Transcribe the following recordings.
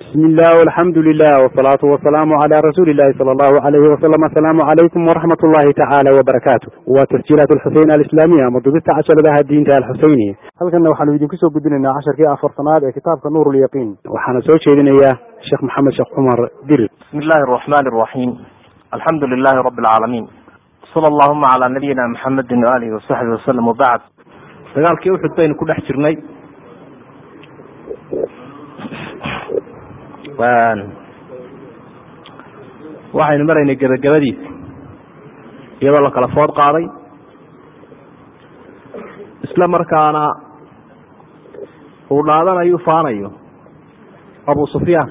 bismi illah alxamdu lilah wsalaatu wasalaamu cala rasuuli illahi sala allahu alayhi wasalam asalaamu calaykum waraxmat ullahi tacaala wabarakaatu waa tasjiilaat alxuseyn alislaamiya ama dubista casharadaha diinta alxuseyniya halkanna waxaanu idinku soo gudbinaynaa casharkii afartanaad ee kitaabka nuur lyaqiin waxaana soo jeedinayaa sheekh maxamed sheekh cumar dirir bismi illahi araxmani araxiim alxamdu lilahi rabi alcaalamiin sala allahuma calaa nabiyina maxamedin waalihi wasaxbi wasalam wabacd dagaalkii uxud baynu ku dhex jirnay waxaynu maraynay gebagabadiisa iyadoo la kala food qaaday. Isla markaana uu dhaadanayo faanayo. Abu sufyaan.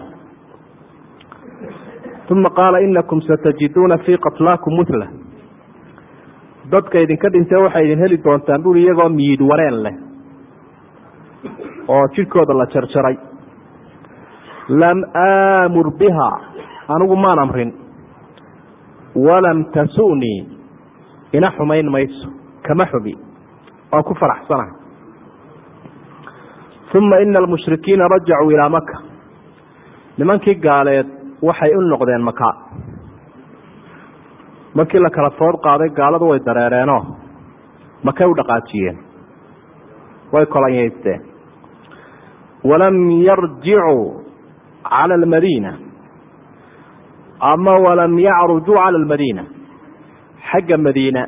Uma qaala inakum satajiduuna fii qatlaakum mutla dadka idinka dhintee waxay idin heli doontaan buri iyagoo miid wareen leh oo jidhkooda la jarjaray lam aamur biha. Anigu maan amrin. Walam tasunii ina xumayn mayso. Kama xubi. Waa ku faraxsanahay. Uma ina almushrikiina rajacuu ilaa maka nimankii gaaleed waxay u noqdeen maka markii la kala food qaaday gaaladu way dareereenoo makay u dhaqaajiyeen. Way kolanyaysteen walam yarjicuu cala almadiina ama walam yacrujuu cala almadiina xagga madiina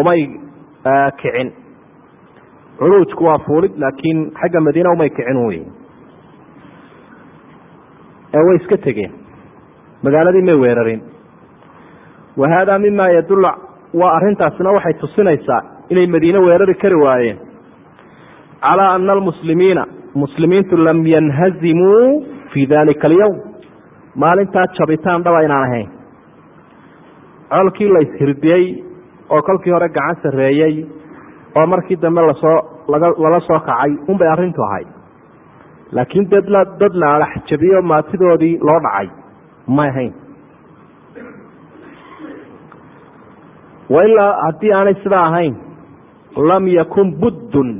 umay kicin curuujku waa fuulid laakiin xagga madiina umay kicin wey ee way iska tegeen magaaladii may weerarin wa haadaa mima yadul waa arrintaasina waxay tusinaysaa inay madiine weerari kari waayeen calaa ana almuslimiina muslimiintu lam yanhazimuu fii dalika alyowm maalintaa jabitaan dhaba inaan ahayn. Colkii la ishirdiyey oo kolkii hore gacan sarreeyey oo markii dambe la soo lala soo kacay unbay arrintu ahayd. Laakiin dad la dad la alax jabiyo maatidoodii loo dhacay may ahayn. Wailaa haddii aanay sidaa ahayn lam yakun buddun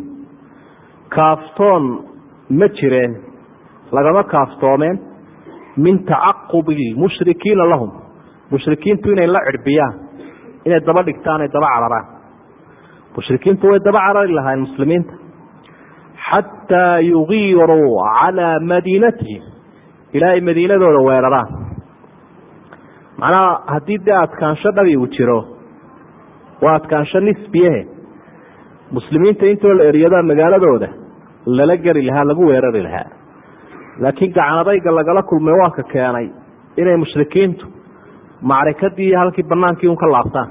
kaaftoon ma jireen. Lagama kaaftoomeen min tacaqubi lmushrikiina lahum. Mushrikiintu inay la cirbiyaan inay daba dhigtaan ay daba cararaan. Mushrikiintu way daba carari lahayn muslimiinta. Xataa yugiiruu calaa madiinatihim. Ilaa ay madiinadooda weeraraan. Macnaha haddii dee adkaansho dhabi uu jiro waa adkaansho nisbiyehe muslimiinta intoo la eryadaa magaaladooda lala geli lahaa lagu weerari lahaa. Laakiin gacanadayga lagala kulmay waa ka keenay inay mushrikiintu macrikadii iyo halkii banaankii un ka laabtaan.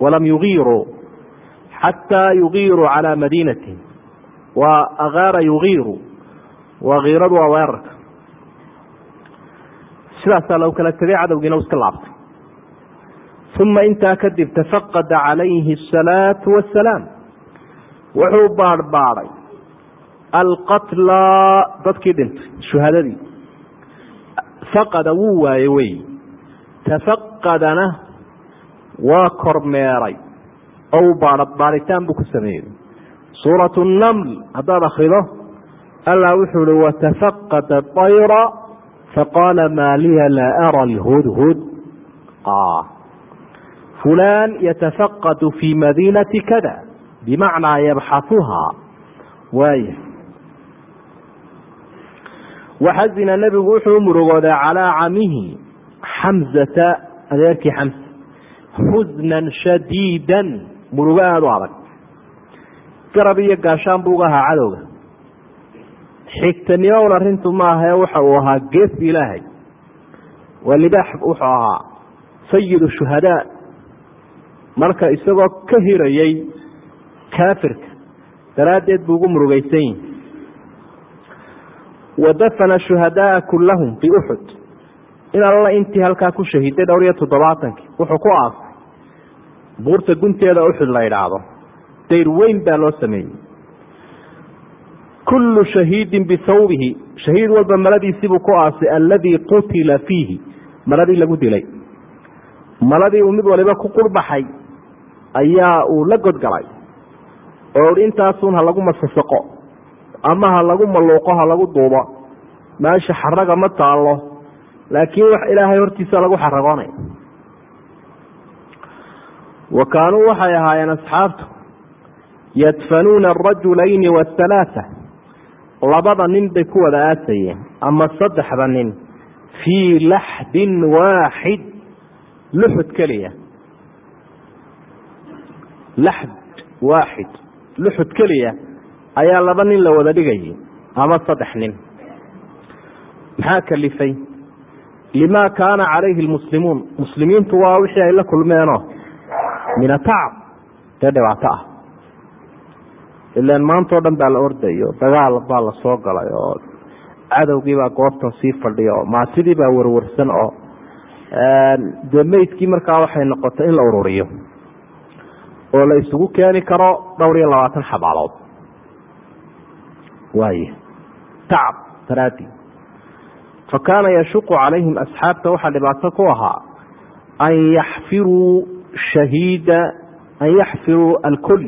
Walam yugiiruu xataa yugiiruu calaa madiinatihim waa akaara yugiiru waa kiiradu waa weerarka. Sidaasaa lagu kala tegay cadowgiina u iska laabtay. Uma intaa kadib tafaqada calayhi asalaatu wassalaam wuxuu baadhbaadhay alqatlaa dadkii dhintay shuhadadii. Faqada wuu waaye wey. Tafaqadana waa kormeeray. Oo uu baadh baadhitaan buu ku sameeyey. Suuratu naml haddaad akrido allah wuxuu hi watafaqada ayra faqaala maa liya laa ara lhudhud fulan yatafaqadu fi madiinati kada bimacnaa yabxahuhaa waaya waxazina nebigu wuxuu u murugooday calaa camihi xamzata adeerkii xamsa xusnan shadiidan murugo aada u adag garab iyo gaashaan buu uga ahaa cadowga xigtanimo un arrintu maahae waxa uu ahaa gees ilaahay waa libaax wuxuu ahaa sayidu shuhadaa marka isagoo ka hirayey kaafirka daraaddeed buu ugu murugaysan yihi wadafana shuhadaaa kullahum biuxud in alla intii halkaa ku shahiday dhowr iyo toddobaatankii wuxuu ku aasay buurta gunteeda uxud la idhaahdo dayr weyn baa loo sameeyey. Kullu shahiidin bisawbihi shahiid walba maladiisibuu ku aasay alladii qutila fiihi. Maladii lagu dilay. Maladii uu mid waliba ku qurbaxay ayaa uu la godgalay oo i intaasun ha lagu masasaqo ama ha lagu maluuqo ha lagu duubo. Meesha xaraga ma taalo laakiin wax ilaahay hortiisa lagu xaragoonaya wa kaanuu waxay ahaayeen asxaabtu yadfanuuna arajulayni wathalaatha labada nin bay ku wada aasayeen ama saddexda nin fii laxdin waaxid luxud keliya. Laxd waaxid luxud keliya ayaa laba nin la wada dhigayay ama saddex nin. Maxaa kalifay? Lima kaana calayhi lmuslimuun muslimiintu waa wixii ay la kulmeenoo min atacab dee dhibaato ah. Ilaan maantao dhan baa la ordayo. Dagaal baa la soo galay oo cadowgii baa goobtan sii fadhiya oo maatidii baa warwarsan oo dee meydkii markaa waxay noqotay in la ururiyo oo la isugu keeni karo dhowr iyo labaatan xabaalood. Waay tacab daraadi fa kaana yashuqu calayhim asxaabta waxaa dhibaato ku ahaa an yaxfiruu shahiida an yaxfiruu alkul.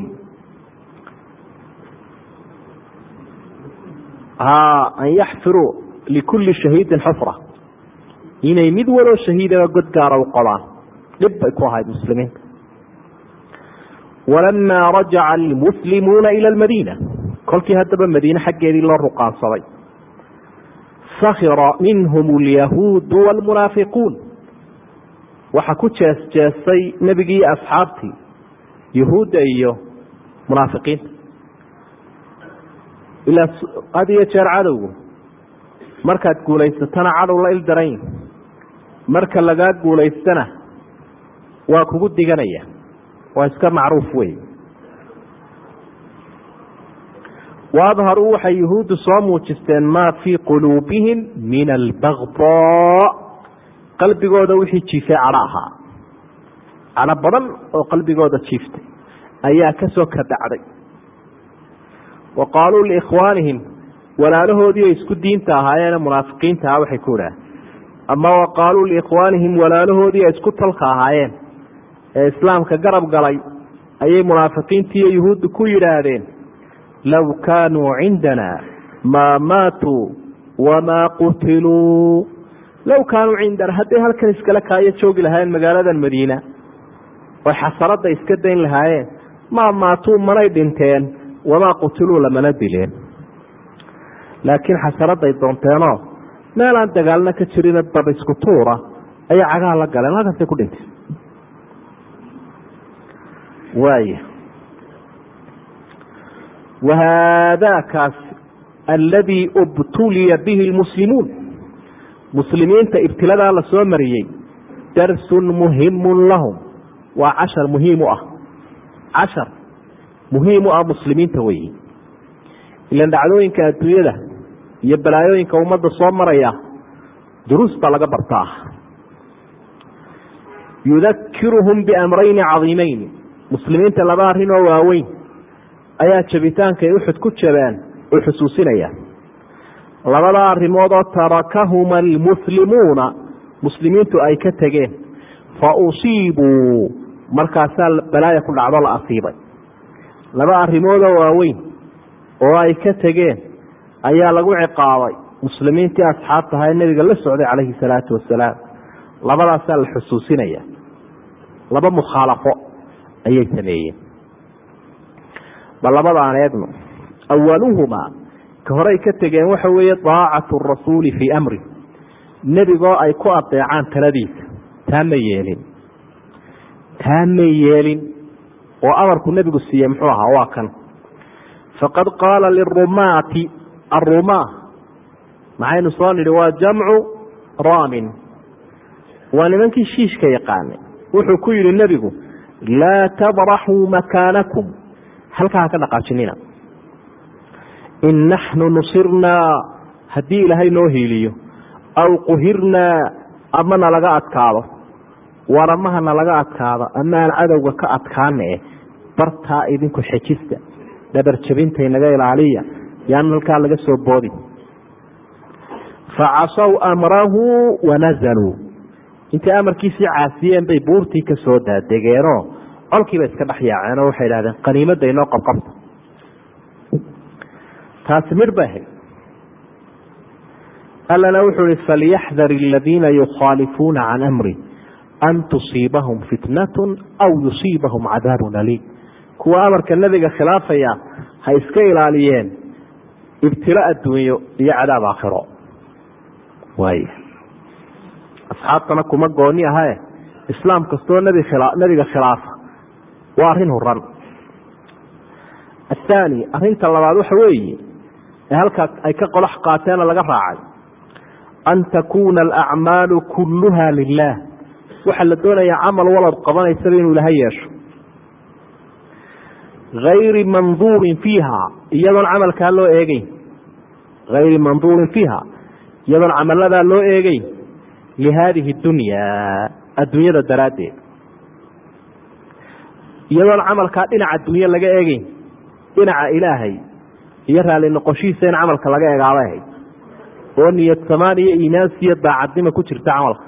An yaxfiruu likulli shahiidin xufra. Inay mid waloo shahiidaba god gaara u qodaan dhib bay ku ahayd muslimiinta walamaa rajaca almuslimuuna ila almadiina kolkii haddaba madiine xaggeedii loo ruqaansaday sakhira minhum alyahuudu waalmunaafiquun waxaa ku jees jeestay nebigii asxaabtii yahuudda iyo munaafiqiinta ilaa had iyo jeer cadowgu markaad guulaysatana cadow la il daran yihi marka lagaa guulaystana waa kugu diganaya waa iska macruuf wey. Waadharuu waxay yuhuuddu soo muujisteen maa fii quluubihim min albagdaa qalbigooda wixii jiifay cadho ahaa cadho badan oo qalbigooda jiiftay ayaa ka soo kadacday. Wa qaaluu liikhwaanihim walaalahoodii ay isku diinta ahaayeene munaafiqiinta ah waxay ku idhaah ama wa qaaluu liikhwaanihim walaalahoodii ay isku talka ahaayeen ee islaamka garab galay ayay munaafiqiintii iyo yuhuuddu ku yidhaahdeen low kaanuu cindana maa maatuu wamaa qutiluu. Low kaanuu cindana hadday halkan iskala kaayo joogi lahaayeen magaaladan madiina oy xasaradda iska dayn lahaayeen maa maatuu manay dhinteen wamaa qutiluu lamana dileen. Laakiin xasaraday doonteenoo meelaan dagaalna ka jirin dab isku tuura ayay cagaha la galeen halkaasay ku dhintay waaya wahaadaakaas aladii ubtuliya bihi lmuslimuun muslimiinta ibtiladaa la soo mariyey darsun muhimun lahum waa cashar muhiim u ah cashar muhiim u ah muslimiinta weyi ilan dhacdooyinka adduunyada iyo balaayooyinka ummadda soo maraya duruus baa laga bartaa yudakiruhum biamrayni cadiimeyn muslimiinta laba arrin oo waaweyn ayaa jabitaanka ay uxud ku jabeen u xusuusinaya. Labada arrimoodoo tarakahuma almuslimuuna muslimiintu ay ka tegeen fa usiibuu markaasaa balaaya ku dhacdo la asiibay. Laba arrimoodoo waaweyn oo ay ka tegeen ayaa lagu ciqaabay muslimiintii asxaabta ahaa ee nebiga la socday calayhi salaatu wasalaam labadaasaa la xusuusinaya. Laba mukhaalafo ayay sameeyeen. Bal labada aan eegno awaluhumaa ka horey ka tegeen waxa weeye daacatu rasuuli fii amri. Nebigoo ay ku adeecaan taladiisa taa ma yeelin. Taa ma yeelin oo amarku nebigu siiyey muxuu ahaa waa kan. Faqad qaala lirumaati arumaa maxaynu soo nidhi waa jamcu raamin. Waa nimankii shiishka yaqaanay. Wuxuu ku yidhi nebigu laa tabraxuu makaanakum halkaa ha ka dhaqaajinina in naxnu nusirnaa haddii ilaahay noo hiiliyo aw quhirnaa ama nalaga adkaado waramaha nalaga adkaado ama aan cadowga ka adkaane bartaa idinku xejista dhabarjabinta inaga ilaaliya yaan halkaa laga soo boodi facasaw amrahu wanazaluu intay amarkiisii caasiyeen bay buurtii ka soo daadegeenoo colkiiba iska dhex yaaceen oo waxay idhahdeen qaniimada inoo qabqabta taasi midh bay ahayd. Allana wuxuu ihi falyaxdar aladiina yukhaalifuuna can amri an tusiibahum fitnatun aw yusiibahum cadaabun aliim. Kuwa amarka nebiga khilaafaya ha iska ilaaliyeen ibtilo adduunyo iyo cadaab aakhiro. Waay asxaabtana kuma gooni ahae islaam kastoo nebiga khilaafa waa arrin huran athaani arrinta labaad waxa weeye ee halkaa ay ka qolox qaateena laga raacay. An takuuna alacmaalu kulluha lilah waxaa la doonayaa camal walad qabanaysaba inuu ilaha yeesho. Ayri manduurin fiiha iyadoon camalkaa loo eegeyn hayri manduurin fiiha iyadoon camaladaa loo eegeyn lihaadihi dunya adduunyada daraaddeed iyadoon camalkaa dhinaca dunye laga eegeyn dhinaca ilaahay iyo raali noqoshihiisa in camalka laga eegaabay ahayd. Oo niyad samaan iyo iimaansiiyo daacadnima ku jirta camalka.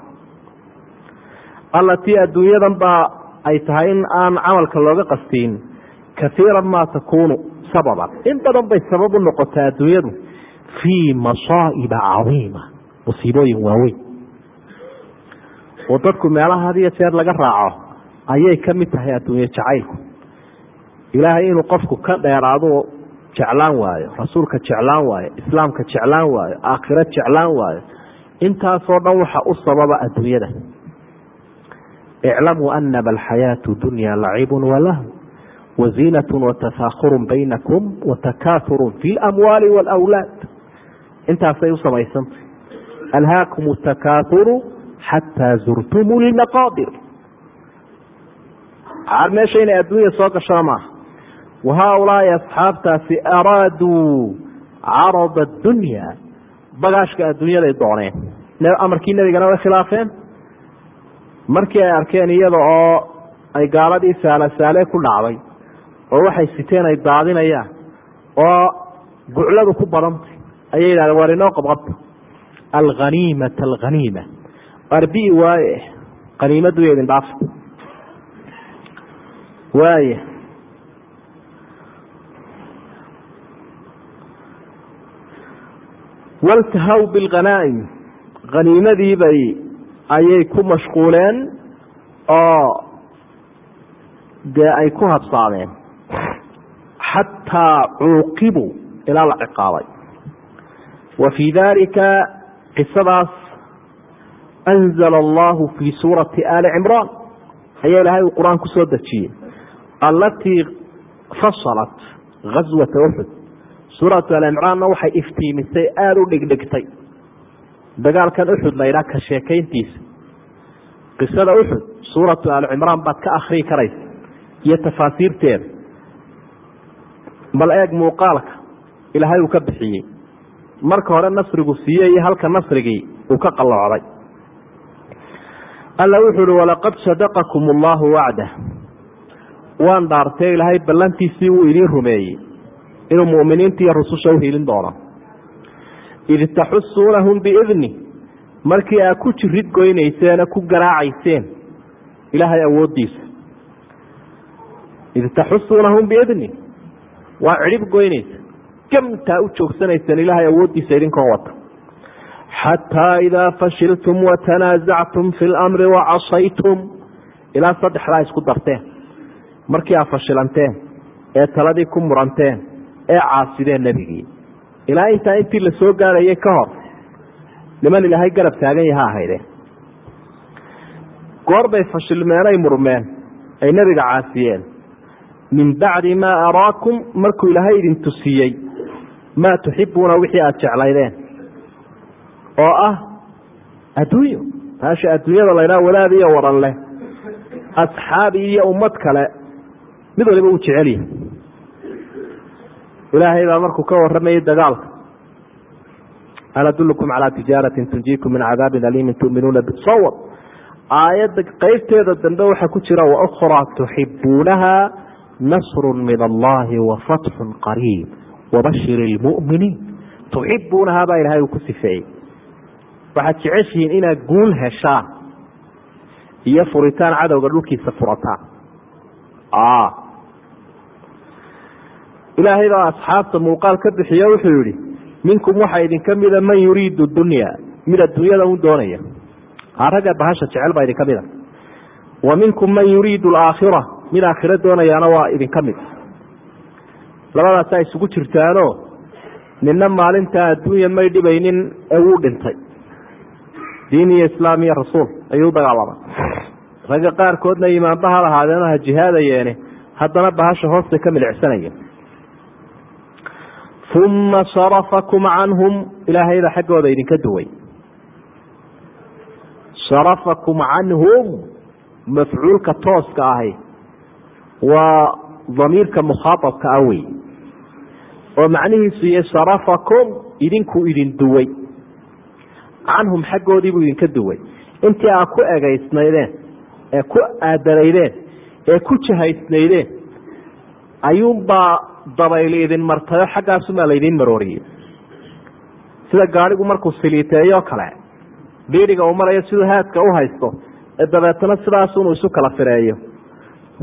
Allatii adduunyadan baa ay tahay in aan camalka looga qastiin kaiiran maa takuunu sababan. In badan bay sabab u noqotaa adduunyadu fii masaa'iba cadiima musiibooyin waaweyn. Oo dadku meelaha had iyo jeer laga raaco ayay ka mid tahay adduunye jacaylku. Ilaahay inuu qofku ka dheeraado jeclaan waayo rasuulka jeclaan waayo islaamka jeclaan waayo aakhiro jeclaan waayo intaasoo dhan waxa u sababa adduunyada. Iclamuu anama alxayaatu dunya lacibun walahu waziinat watafaakhurun baynakum watakaaurun fi lamwaali wاlawlaad intaasay u samaysantay alhaakum takaauru xataa zurtum lmaqaadir meesha inay adduunya soo gashaa maaha wahaaulaai asxaabtaasi araaduu carada dunya bagaashka adduunyaday dooneen. Amarkii nebigana way khilaafeen. Markii ay arkeen iyada oo ay gaaladii saalasaale ku dhacday oo waxay siteen ay daadinayaan oo gucladu ku badantay ayay yidhahdeen war inoo qabqabta alhaniimata alhaniima arbii waaye qaniimadu idin dhaaf waaya waltahaw bilkhanaa'im khaniimadiibay ayay ku mashquuleen oo dee ay ku habsaameen xataa cuuqibuu ilaa la ciqaabay. Wa fii dalika qisadaas anzala allahu fii suurati aali cimraan ayaa ilaahay uu qur'aan ku dejiyey allatii fasalat gaswata uxud suuratu alimraanna waxay iftiimisay aada u dhigdhigtay. Dagaalkan uxud laydhaa ka sheekayntiisa qisada uxud suuratu alcimraan baad ka akrii karaysa iyo tafaasiirteeda bal eeg muuqaalka ilaahay uu ka bixiyey. Marka hore nasrigu siiyey iyo halka nasrigii uu ka qalloocday alla wuxuu uhi walaqad sadaqakum allahu wacdah waan dhaartay ilaahay ballantiisii wuu idiin rumeeyey. Inuu mu'miniinta iyo rususha u hilin doono. Id taxusuunahum biidni markii aad ku jirid goynayseen ku garaacayseen ilaahay awooddiisa. Id taxusuunahum biidni waa cidhib goynaysa. Gamtaa u joogsanayseen ilaahay awooddiisa idinkoo wata. Xataa idaa fashiltum watanaasactum fi lamri wacasaytum ilaa saddexdaa isku darteen markii aad fashilanteen ee taladii ku muranteen ee caasideen nebigii. Ilaa intaa intii la soo gaarayay ka hor niman ilaahay garab taagan yaha ahaydeen goor bay fashilmeenay murmeen ay nebiga caasiyeen. Min bacdi maa araakum markuu ilaahay idin tusiyey maa tuxibuuna wixii aada jeclaydeen. Oo ah adduunyo. Taasha adduunyada laydhaha wadaad iyo waran leh. Asxaabi iyo ummad kale mid waliba uu jecelyahay ilaahay baa markuu ka waramayay dagaalka. Hal adulukum calaa tijaaratin tunjiikum min cadaabin aliimin tuminuuna sowr aayadda qeybteeda dambe waxaa ku jira waukraa tuxibuunaha nasru min allahi wafatxun qariib. Wabashir lmuminiin. Tuxibuunaha baa ilahay uu ku sifeeyey. Waxaad jeceshihiin inaad guul heshaan iyo furitaan cadowga dhulkiisa furataan ilaahay baa asxaabta muuqaal ka bixiyo wuxuu yihi minkum waxaa idinka mida man yuriidu dunya mid adduunyada u doonaya. Ragga bahasha jecel baa idinka mida. Wa minkum man yuriidu alaakhira mid aakhiro doonayaana waa idinka mid labadaasaa isugu jirtaano nina maalintaa adduunya may dhibaynin ee wuu dhintay. Diin iyo islaam iyo rasuul ayuu dagaalamay. Ragga qaarkoodna imaanbaha lahaadeen ha jihaadayeene haddana bahasha hoostay ka milicsanaya uma sarafakum canhum ilaahayda xaggooda idinka duway sarafakum canhum mafcuulka tooska ahi waa damiirka mukhaaabka ah wey oo macnihiisu iyo sarafakum idinkuu idin duway canhum xaggoodiibuu idinka duway intii aad ku egaysnaydeen ee ku aadanaydeen ee ku jahaysnaydeen ayuunbaa dabayli idin martayo xaggaasumaa laydin marooriyey sida gaadhigu markuu siliiteeyo kale biidhiga uu marayo siduu haadka u haysto ee dabeetana sidaasunu isu kala fireeyo.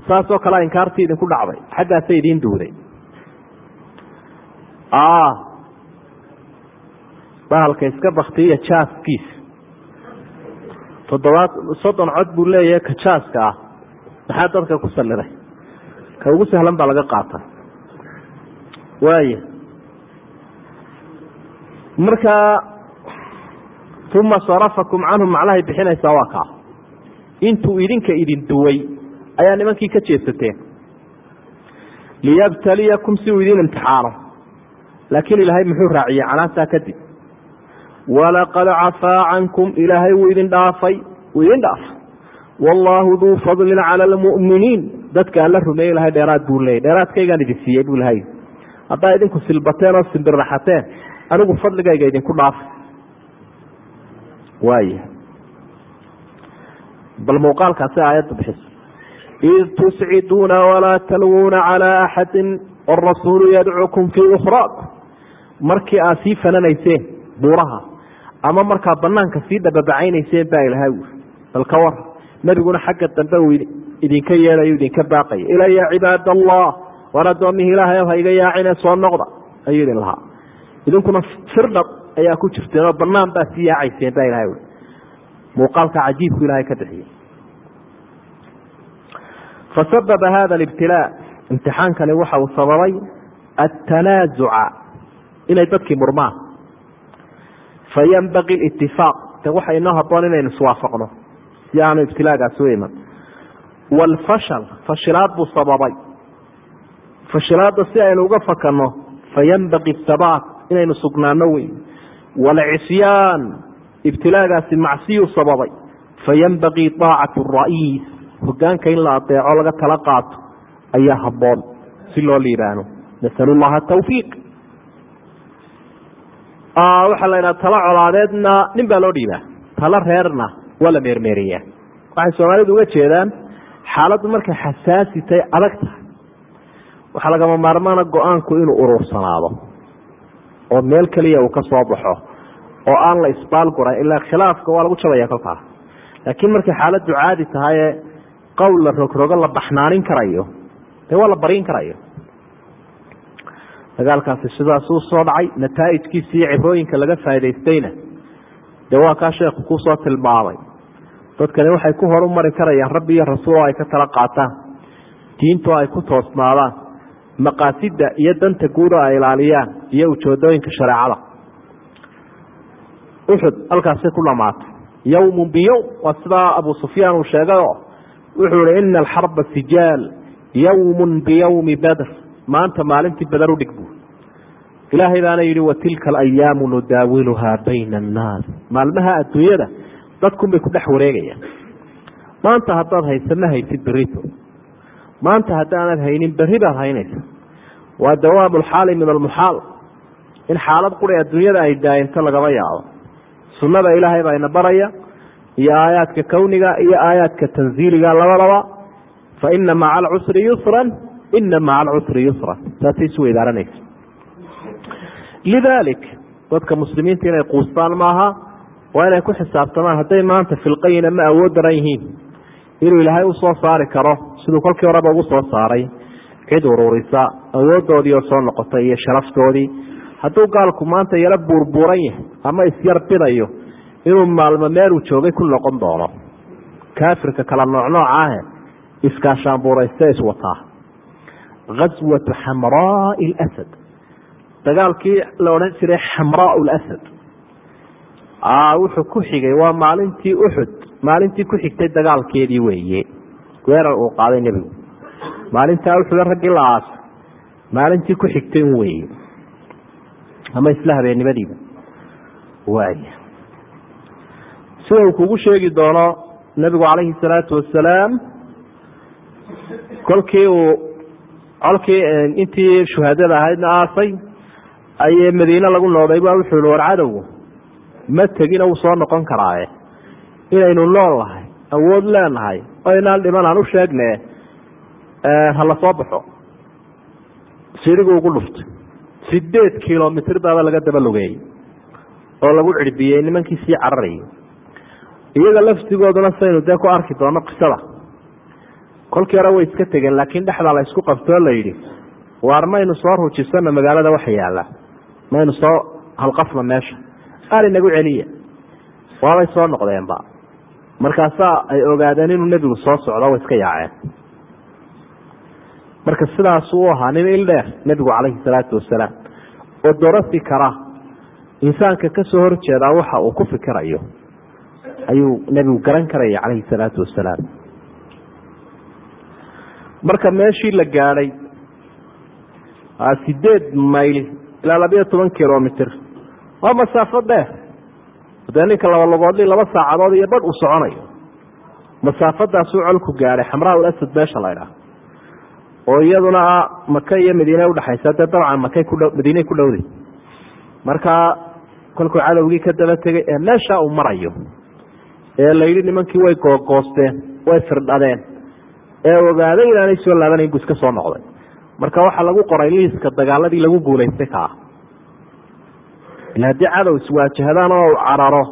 Saasoo kalea inkaartii idinku dhacday xaggaasay idiin duuday. Bahalka iska baktiya jaaskiisa toddobaad soddon cod buu leeyahay ka jaaska ah. Maxaa dadka ku saliday ka ugu sahlan baa laga qaata waaya markaa uma sarafakum canhum macnahay bixinaysaa waa kaa. Intuu idinka idin duway ayaa nimankii ka jeesateen liyabtaliyakum si uu idin imtixaano laakiin ilaahay muxuu raaciyey canaasaa kadib walaqad cafaa cankum ilaahay wuu idin dhaafay wuu idin dhaafay. Wallaahu duu fadlin cala almu'miniin. Dadka alla rumeeye ilahay dheeraad buu leeyay dheeraadkaygaan idin siiyey buu lahay haddaa idinku silbateen oo simbirraxateen anigu fadligayga idinku dhaafay waaya bal muuqaalkaasi aayadda bixiso. Id tusciduuna walaa talwuuna calaa axadin warasuulu yadcukum fii ukhraakum markii aad sii fananayseen buuraha ama markaa banaanka sii dhababacaynayseen baa ilahay ui bal ka war nebiguna xagga dambe uu idinka yeedhayo idinka baaqaya ila ya cibaad allah war addoommihii ilaahay ha iga yaacine soo noqda ayuu idin lahaa. Idinkuna firdhab ayaa ku jirteen oo banaan baa sii yaacayseen baa ilahay ui muuqaalka cajiibku ilahay ka bixiyey. Fasababa hada alibtilaa. Imtixaankani waxa uu sababay attanaazuca inay dadkii murmaan. Fayanbaqi litifaaq de waxa inoo haboon inaynu iswaafaqno. Si aanu ibtilaagaas u iman. Waalfashal fashilaad buu sababay fashilaadda si aynu uga fakanno fayanbaqi sabaat inaynu sugnaano wey waalcisyaan ibtilaagaasi macsiyuu sababay. Fayanbaqii aacatu ra'iis hogaanka in la adeeco laga tala qaato ayaa haboon si loo liibaano nasalu llaha tawfiiq waxaa la ydhaha talo colaadeedna nin baa loo dhiibaa. Talo reerna waa la meermeeriyaa. Waxay soomaalidu uga jeedaan xaaladdu markay xasaasi adag tahay waxaa lagama maarmaana go'aanku inuu urursanaado oo meel keliya uu ka soo baxo oo aan la isbaalguray ilaa khilaafka waa lagu jabaya kolkaa. Laakiin markay xaaladdu caadi tahaye qowl la rogrogo la baxnaanin karayo dee waa la barin karayo. Dagaalkaasi sidaasuu soo dhacay nataa'ijkiisa iyo cirooyinka laga faa'idaystayna dee waa kaa sheekhu ku soo tilmaamay. Dadkani waxay ku horumari karayaan rabbi iyo rasuul oo ay ka tala qaataan diintoo ay ku toosnaadaan maqaasida iyo danta guud oo ay ilaaliyaan iyo ujoodooyinka shareecada. Uxud halkaasay ku dhamaatay yowmun biyowm waa sidaa abu sufyaan uu sheegayoo wuxuu ihi ina alxarba sijaal yowmun biyowmi badr. Maanta maalintii badar udhig buu. Ilaahay baana yidhi watilka alayaamu nudaawiluhaa bayna annaas. Maalmaha adduunyada dadkunbay ku dhex wareegayaan. Maanta haddaad haysa ma haysid berito maanta haddaanad haynin berri baad haynaysa. Waa dawaamu lxaali min almuxaal. In xaalad quri adduunyada ay daayinto lagama yaabo. Sunnada ilaahay baa ina baraya iyo aayaadka kowniga iyo aayaadka tanziiliga labadaba fa ina maca alcusri yusran ina maca alcusri yusran. Saasay isu weydaaranaysa. Lidaalik dadka muslimiinta inay quustaan maaha waa inay ku xisaabtamaan hadday maanta filqayin ama awood daran yihiin. Inuu ilaahay u soo saari karo siduu kolkii horeba ugu soo saaray cid ururisa awoodoodii oo soo noqotay iyo sharaftoodii hadduu gaalku maanta yaro buurbuuran yahay ama isyar bidayo inuu maalmo meeluu joogay ku noqon doono. Kaafirka kala noocnooca ahe iskaashaanbuurayste iswataa gaswatu xamraai lasad dagaalkii la odhan jiray xamraa lasad wuxuu ku xigay waa maalintii uxud maalintii ku xigtay dagaalkeedii weeye weerar uu qaaday nebigu. Maalintaa uxuda raggii la aasa maalintii ku xigtay un weeye ama isla habeennimadiiba waay sida uu kugu sheegi doono nebigu calayhi salaatu wasalaam kolkii uu colkii intii shuhaadada ahaydna aasay ayee madiine lagu noqday baa wuxuu yihi war cadowgu ma tegina wuu soo noqon karaaye. Inaynu nool nahay awood leenahay oo inaan dhiman aan u sheegne hala soo baxo. Sirigu ugu dhuftay. Sideed kilomitr baaba laga daba lugeeyey oo lagu cirbiyey nimankii sii cararayay. Iyaga laftigooduna saynu dee ku arki doono qisada. Kolkii hore way iska tegeen laakiin dhexdaa la isku qabtoo la yidhi waar maynu soo rujisano magaalada waxa yaalla maynu soo halqafna meesha. Aal inagu celiya. Waabay soo noqdeenba markaasaa ay ogaadeen inuu nebigu soo socdo way iska yaaceen. Marka sidaasuu u ahaa nin ildheer nebigu calayhi salaatu wasalaam oo dorasi kara insaanka ka soo horjeedaa waxa uu ku fikirayo ayuu nebigu garan karaya calayhi salaatu wasalaam. Marka meeshii la gaadhay sideed mayl ilaa labayo toban kilomitr waa masaafo dheer dee ninka laba logoodli laba saacadood iyo badh uu soconayo. Masaafadaasuu colku gaadhay xamraa ulasad meesha la ydhaah oo iyaduna maka iyo madiine udhexaysa dee dabcan makay kudh madiiney ku dhowday. Markaa kolkuu cadowgii ka daba tegay ee meesha uu marayo ee la yidhi nimankii way googoosteen way firdhadeen ee ogaaday inaanay soo laabanayn buu iska soo noqday. Marka waxaa lagu qoray liiska dagaaladii lagu guulaystay kaa ila haddii cadow iswaajahdaan oo cararo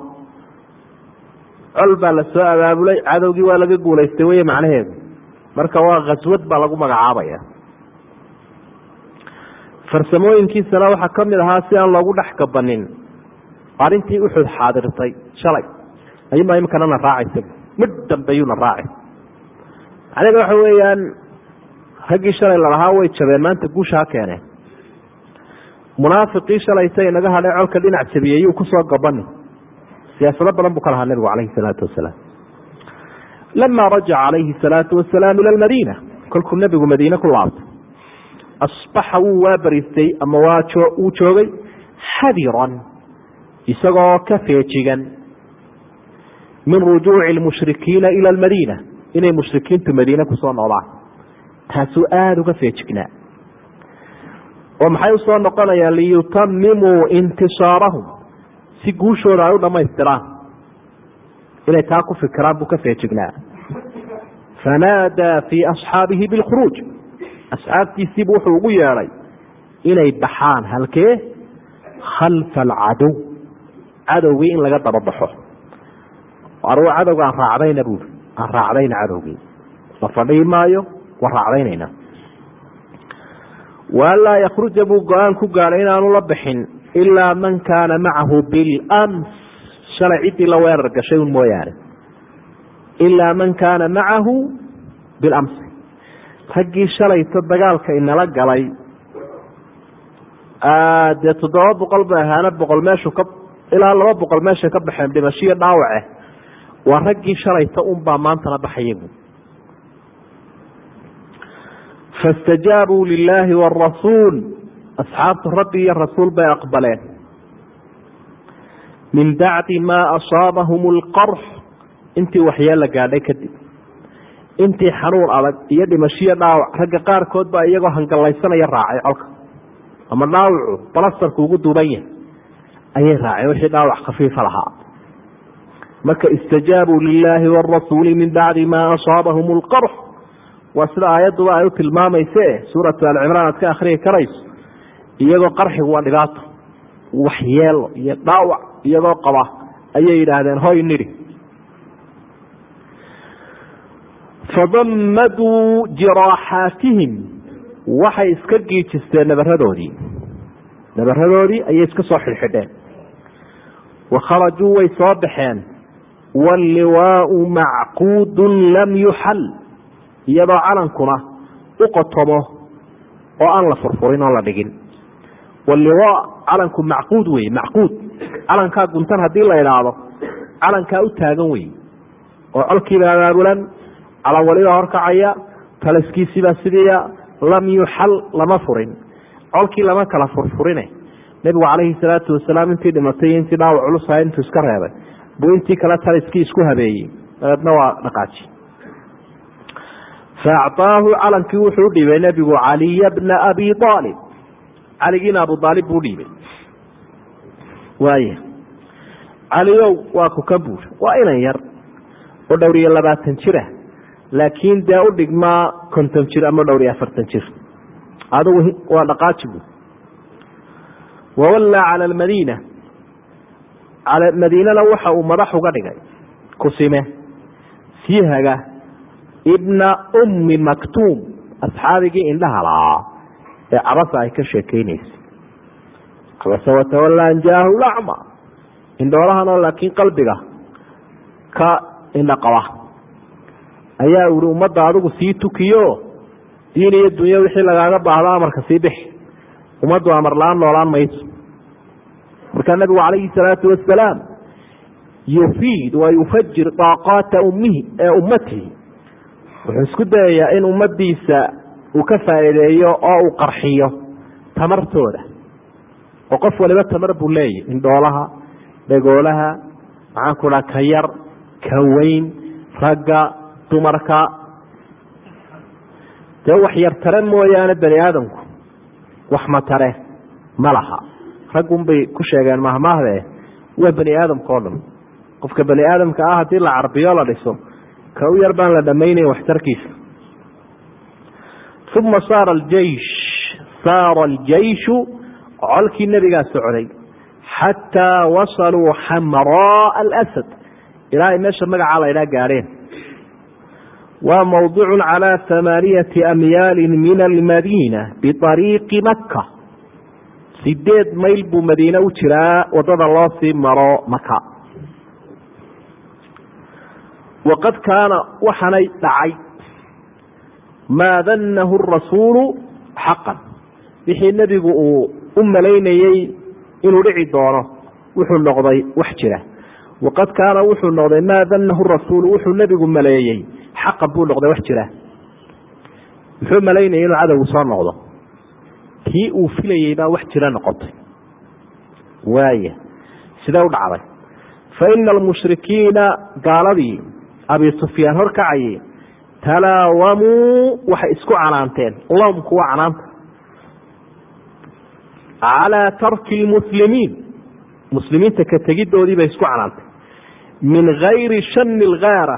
col baa la soo abaabulay cadowgii waa laga guulaystay wey macnaheedu. Marka waa khaswad baa lagu magacaabaya. Farsamooyinkiisana waxaa ka mid ahaa si aan loogu dhex gabanin arrintii uxud xaadirtay shalay. Ayuunbaa imikana na raacaysa mid dambeeyuuna raaci aniga waxa weeyaan raggii shalay lalahaa way jabeen maanta guusha ha keeneen munaafiqii shalayta inaga hadhee colka dhinac jabiyey yuu ku soo gabani siyaasado badan buu ka lahaa nebigu calayhi salaatu wasalaam. Lama rajaca calayhi salaatu wasalaam ila lmadiina kolkuu nebigu madiine ku laabtay. Asbaxa wuu waabariistay ama wuu joogay xadiran isagoo ka feejigan. Min rujuuci lmushrikiina ila almadiina inay mushrikiintu madiine ku soo noqdaan taasuu aada uga feejignaa oo maxay u soo noqonayaan liyutamimuu intisaarahum? Si guushooda ay u dhammaystiraan. Inay taa ku fikiraan buu ka feejignaa. Fanaadaa fii asxaabihi bilkhuruuj. Asxaabtiisiibu wuxuu ugu yeedhay inay baxaan halkee? Khalfa alcadow. Cadowgii in laga dababaxo aruu cadowga aan raacdayna buui aan raacdayna cadowgii. La fadhihi maayo waa raacdaynayna waanlaa yakruja buu go'aan ku gaadhay inaanu la bixin ilaa man kaana macahu bilams. Shalay ciddii la weerar gashay un mooyaane. Ilaa man kaana macahu bilamsi raggii shalayta dagaalka inala galay dee toddoba boqol bay ahaana boqol meeshu ka ilaa laba boqol meeshay ka baxeen dhimashiyo dhaawace waa raggii shalayta unbaa maantana baxayagu fastajaabuu lilaahi warasuul asxaabtu rabbi iyo rasuul bay aqbaleen min bacdi maa asaabahum alqarx intii waxyeella gaadhay kadib intii xanuun adag iyo dhimashiyo dhaawac ragga qaarkood baa iyagoo hangallaysanaya raacay colka ama dhaawacu balastarku ugu duuban yahay ayay raaceen wixii dhaawac khafiifa lahaa marka istajaabuu lilaahi warasuuli min bacdi maa asaabahum alqarx waa sida aayadduba ay u tilmaamayse suuratu alcimraan aad ka akhriyi karayso iyagoo qarxigu waa dhibaato waxyeelo iyo dhaawac iyagoo qaba ayay yidhaahdeen hoy nidhi. Fadamaduu jiraaxaatihim waxay iska giijisteen nabaradoodii nabaradoodii ayay iska soo xidhxidheen. Wakharajuu way soo baxeen. Walliwaau macquudun lam yuxal iyadoo calankuna u qotomo oo aan la furfurin oo la dhigin. Walliwaa calanku macquud wey macquud. Calankaa guntan haddii la idhaahdo calankaa u taagan wey oo colkiiba abaabulan calan waliba horkacaya talaskiisiibaa sidiiya lam yuxal lama furin. Colkii lama kala furfurine. Nebigu calayhi salaatu wasalaam intii dhimatay iyo intii dhaawac culusaha intuu iska reebay. Buu intii kale taliskii isku habeeyey. Dabeedna waa dhaqaaji faacطaahu calankii wuxuu udhiibay nebigu caliya bna abi aalib caligiina abu aalib buu udhiibay waaya caliow waa kuka buur waa inan yar oo dhowr iyo labaatan jira laakiin dee u dhigmaa konton jir ama dhowr iyo afartan jir adigu waa dhaqaaji bu wawallaa cala almadiina madiinana waxa uu madax uga dhigay kusime sii haga ibna ummi maktuum asxaabigii indhaha lahaa ee cabasa ay ka sheekeynaysay cabase watawallaa an jaahu lacma indhoolahanoo laakiin qalbiga ka indha qaba. Ayaa ihi ummadda adigu sii tukiyo diin iyo dunyo wixii lagaaga baahdo amarka sii bixi. Ummaddu amar la'aan noolaan mayso. Markaa nabigu calayhi salaatu wasalaam yufiid wa yufajir daaqaata ummihi ee ummatihi wuxuu isku dayayaa in ummadiisa uu ka faa'iideeyo oo uu qarxiyo tamartooda. Oo qof waliba tamar buu leeyahy indhoolaha dhagoolaha maxaan ku dhaha ka yar ka weyn ragga dumarka. Dee wax yar tare mooyaane bani aadamku. Wax ma tare ma laha. Raggun bay ku sheegeen mahmaahde waa bani aadamka oo dhan. Qofka bani aadamka ah haddii la carbiyo la dhiso ka u yar baan la dhamaynayn waxtarkiisa. Uma saara aljeish saara aljeishu colkii nebigaa socday xataa wasaluu xamraa alasad. Ilaa ay meesha magacaa la ydhaa gaadheen. Waa mawdicu calى hamaaniyati amyaali min almadiina biariiqi maka sideed mayl buu madiine u jiraa waddada loo maro maka waqad kaana waxaanay dhacay maa danahu rasuulu xaqan wixii nebigu uu u malaynayey inuu dhici doono wuxuu noqday wax jira waqad kaana wuxuu noqday maa danahu rasuulu wuxuu nebigu maleeyey xaqan buu noqday wax jira muxuu malaynayay inuu cadowgu soo noqdo kii uu filayey baa wax jira noqotay waaya sidee u dhacday fa ina almushrikiina gaaladii abi sufyaan horkacayay talaawamuu waxay isku canaanteen. Lomku waa canaanta. Calaa tarki lmuslimiin. Muslimiinta ka tegidoodii bay isku canaantay. Min gayri shani lgaara.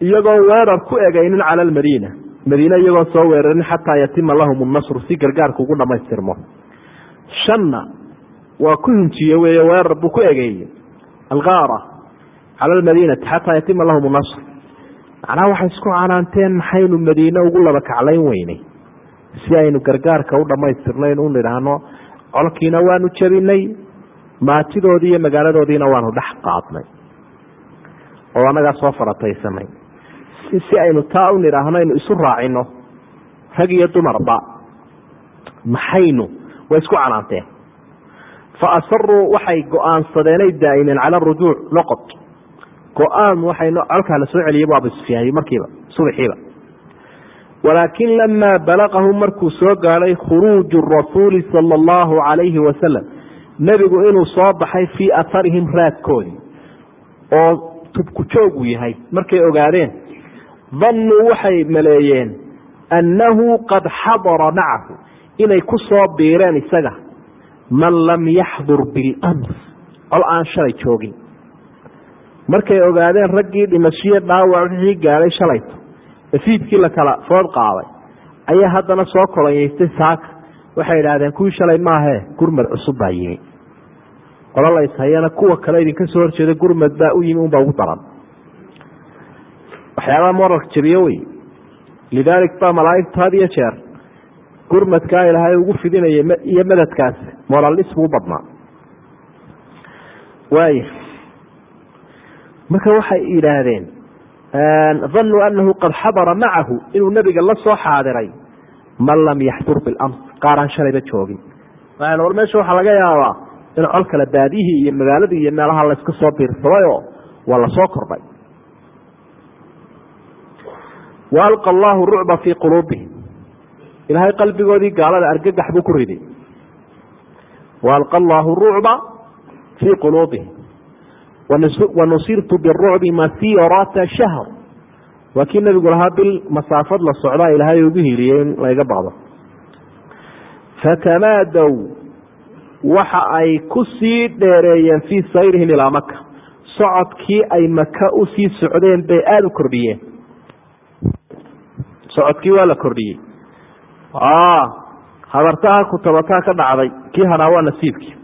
Iyagoo weerar ku egaynin cala almadiina. Madiine iyagoon soo weerarin xataa yatima lahum nasru si gargaarku ugu dhamaystirmo shanna waa ku hinjiye wey weerar buu ku egeeyey. Algaara cala almadiinati xataa yatima lahum nasr. Macnaha waxay isku canaanteen maxaynu madiine ugu laba kaclayn weynay si aynu gargaarka u dhamaystirnayn u nidhaahno colkiina waanu jabinay maatidoodii iyo magaaladoodiina waanu dhex qaadnay. Oo annagaa soo farataysanay. Si aynu taa u nidhaahno aynu isu raacino rag iyo dumarba maxaynu? Way isku canaanteen. Fa asaruu waxay go'aansadeenay daa'imeen cala arujuuc noqod go'aan waxay colkaa la soo celiyay bu abusufyaaniy markiiba subaxiiba. Walaakin lamaa balaqahu markuu soo gaadhay khuruuju rasuuli sala allahu calayhi wasalam nebigu inuu soo baxay fii aharihim raadkoodii oo tubku joogu yahay markay ogaadeen dannuu waxay maleeyeen annahu qad xadara macahu inay ku soo biireen isaga man lam yaxdur bilams col aan shalay joogin markay ogaadeen raggii dhimashiyo dhaawac wixii gaadhay shalayto fiidkii la kala food qaaday. Ayaa haddana soo kolanyaystay saaka waxay idhaahdeen kuwii shalay maahee gurmad cusub baa yimi. Qolo kuwa kale idinka soo horjeeda gurmad baa u yimi unbaa ugu daran. Waxyaabaha moralka jabiyo wey. Lidaalik baa malaaigtu had iyo jeer. Gurmadkaa ilaahay ugu fidinaya iyo madadkaasi moraldhis buu badnaa. Waaya marka waxay yidhaahdeen danuu anahu qad xadara macahu inuu nebiga la soo xaadiray man lam yaxdur bilams qaaraan shalayba joogin. War meesha waxaa laga yaabaa in col kale baadiyihii iyo magaaladii iyo meelaha layska soo biirsadayoo waa la soo kordhay. Wa alqa allahu rucba fii quluubihim. Ilaahay qalbigoodii gaalada argagax buu ku riday. Wa alqa allahu rucba fii quluubihim wanusirtu birucbi masirata shahr waa kii nabigu lahaa bil masaafad la socdaa ilaahay ugu hiiliyey in layga baqdo fatamaadow waxa ay ku sii dheereeyeen fii sayrihim ilaa maka socodkii ay maka u sii socdeen bay aada u kordhiyeen socodkii waa la kordhiyey habartaha kutabataa ka dhacday kii hadhaa waa nasiibkii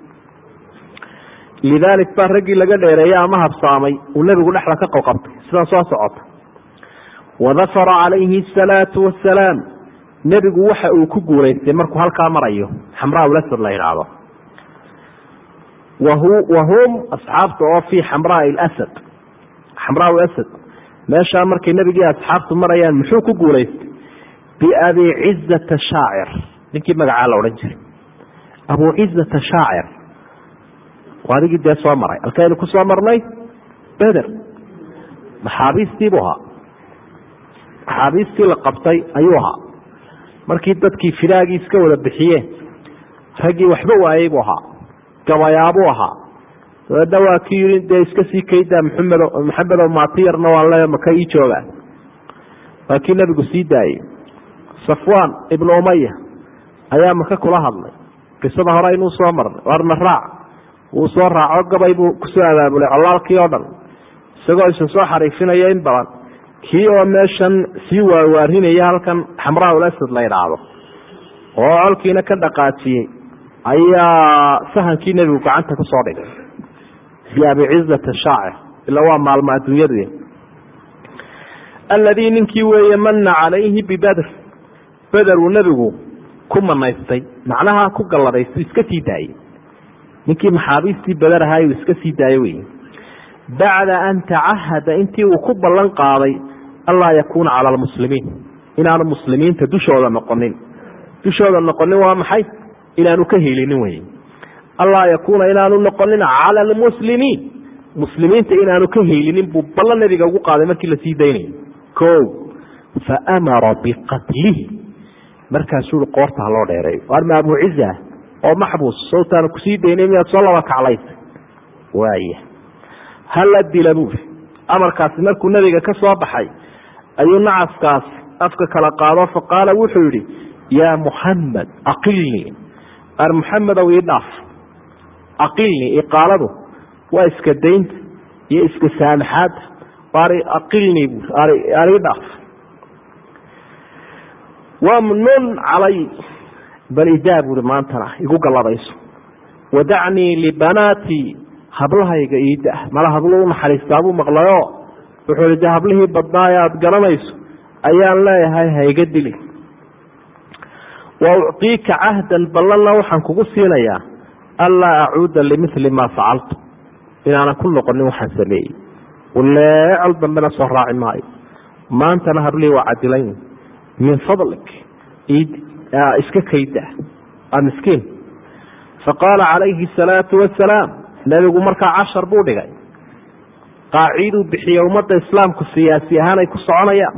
lidaalik baa raggii laga dheereeyey ama habsaamay uu nebigu dhexda ka qoqabtay. Sidan soo socota. Wadafara calayhi asalaatu wasalaam nebigu waxa uu ku guulaystay markuu halkaa marayo. Xamraalasad la yidhaahdo. Wa hum asxaabta oo fii xamraai asad. Xamraa asad. Meeshaa markay nebigii asxaabtu marayaan muxuu ku guulaystay biabi cizata shaacir. Ninkii magacaa la odhan jiray. Abu cizata shaacir adigii dee soo maray. Halkaynu ku marnay? Beder. Maxaabiistiibuu ahaa. Maxaabiistii la qabtay ayuu ahaa. Markii dadkii fidaagii iska wada bixiyeen raggii waxba waayey buu ahaa. Gabayaabuu ahaa. Dabeedna waa kii yii dee iska sii kaydaa maxamedo maxamedow maatiyarna waan le maka ii joogaa waa kii nebigu sii daayey. Safwaan ibnu umaya ayaa maka kula hadlay. Qisada hore aynuu soo marnay warna raac wuu soo raaco gabay buu ku soo abaabulay colaalkii oo dhan. Isagoo isa soo xariifinaya in badan. Kii oo meeshan sii waarwaarinaya halkan xamraalasad la idhaahdo oo colkiina ka dhaqaajiyey ayaa sahankii nebigu gacanta ku soo dhigay. Biabi cizata shaacir ila waa maalmo adduunyadu alladii ninkii weeye mana calayhi bibeder beder uu nebigu ku manaystay macnaha ku galladaystu iska sii daayey ninkii maxaabiistii beder ahaa uu iska sii daayo wey bacda an tacahada intii uu ku ballan qaaday anlaa yakuuna cala almuslimiin. Inaanu muslimiinta dushooda noqonin. Dushooda noqonin waa maxay? Inaanu ka helinin wey anlaa yakuuna inaanu noqonin cala almuslimiin. Muslimiinta inaanu ka helinin buu ballan nabiga ugu qaaday markii la sii daynayo o faamara biqatlihi. Markaasuu qoorta haloo dheereeyo arma abu oo maxbuus sawtaanu ku sii daynay miyaad soo laba kaclaysa waaya hala dila buuri amarkaasi markuu nabiga ka soo baxay ayuu nacaskaas afka kala qaado faqaala wuxuu yihi yaa muxamed aqilnii. Ar muxamedow ii dhaaf. Aqilnii iqaaladu waa iska daynta iyo iska saamaxaadda aqilnii bu ari dhaaf. Wamnun calay bal idaa buui maantana igu galladayso wadacnii libanaatii hablahayga iida mala hablu unaxariistaabuu maqlayo. Wuxuu de hablihii badnaaye aada garanayso ayaan leeyahay hayga dili. Wa ucطiika cahdan ballanna waxaan kugu siinayaa anlaa acuuda limili maa facaltu inaanan ku noqonin waxaan sameeyey. Waleecol dambena soo raaci maayo. Maantana hablihii waa cadilayn min fadlik iska kayda a miskiin. Faqaala calayhi asalaatu wasalaam nebigu markaa cashar buu dhigay. Qaaciduu bixiye ummadda islaamku siyaasi ahaan ay ku soconayaan.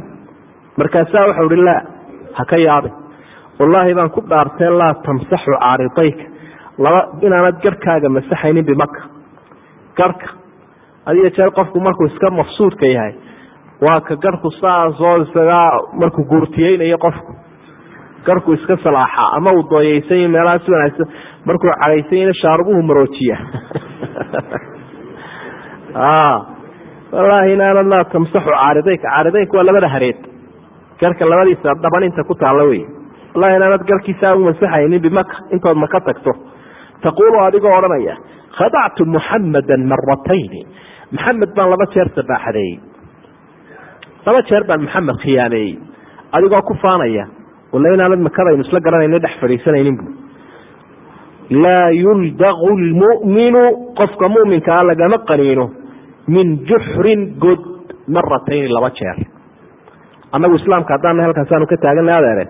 Markaasaa waxau hi laa ha ka yaabin. Wallaahi baan ku dhaartee laa tamsaxu caaridayka laba inaanad garhkaaga masaxaynin bimaka. Garhka hadiyo jeer qofku markuu iska mafsuudka yahay waa ka garhku saasoo isagaa markuu guurtiyeynayo qofku garhku iska salaaxa ama uu dooyeysany meelahaas wanaagsan markuu cagaysanyana shaarubuhu maroojiya. Wallaahi inaanad laa tamsaxu caaridaynka caaridaynka waa labada hareed. Garhka labadiisa dhabaninta ku taalla wey wallahi inaanad garhkiisaa u masaxaynin bimaka intood maka tagto. Taquulu adigoo odhanaya khadactu muxamada maratayni maxamed baan laba jeer sabaaxadeeyey laba jeer baan maxamed khiyaameeyey adigoo ku faanaya walla inaanad makadaynu isla garanayno dhex fadhiisanaynin bu laa yuldaqu lmu'minu qofka mu'minkaa lagama qaniino min juxrin god maratayni laba jeer. Annagu islaamka haddaana halkaasaanu ka taaganna adeere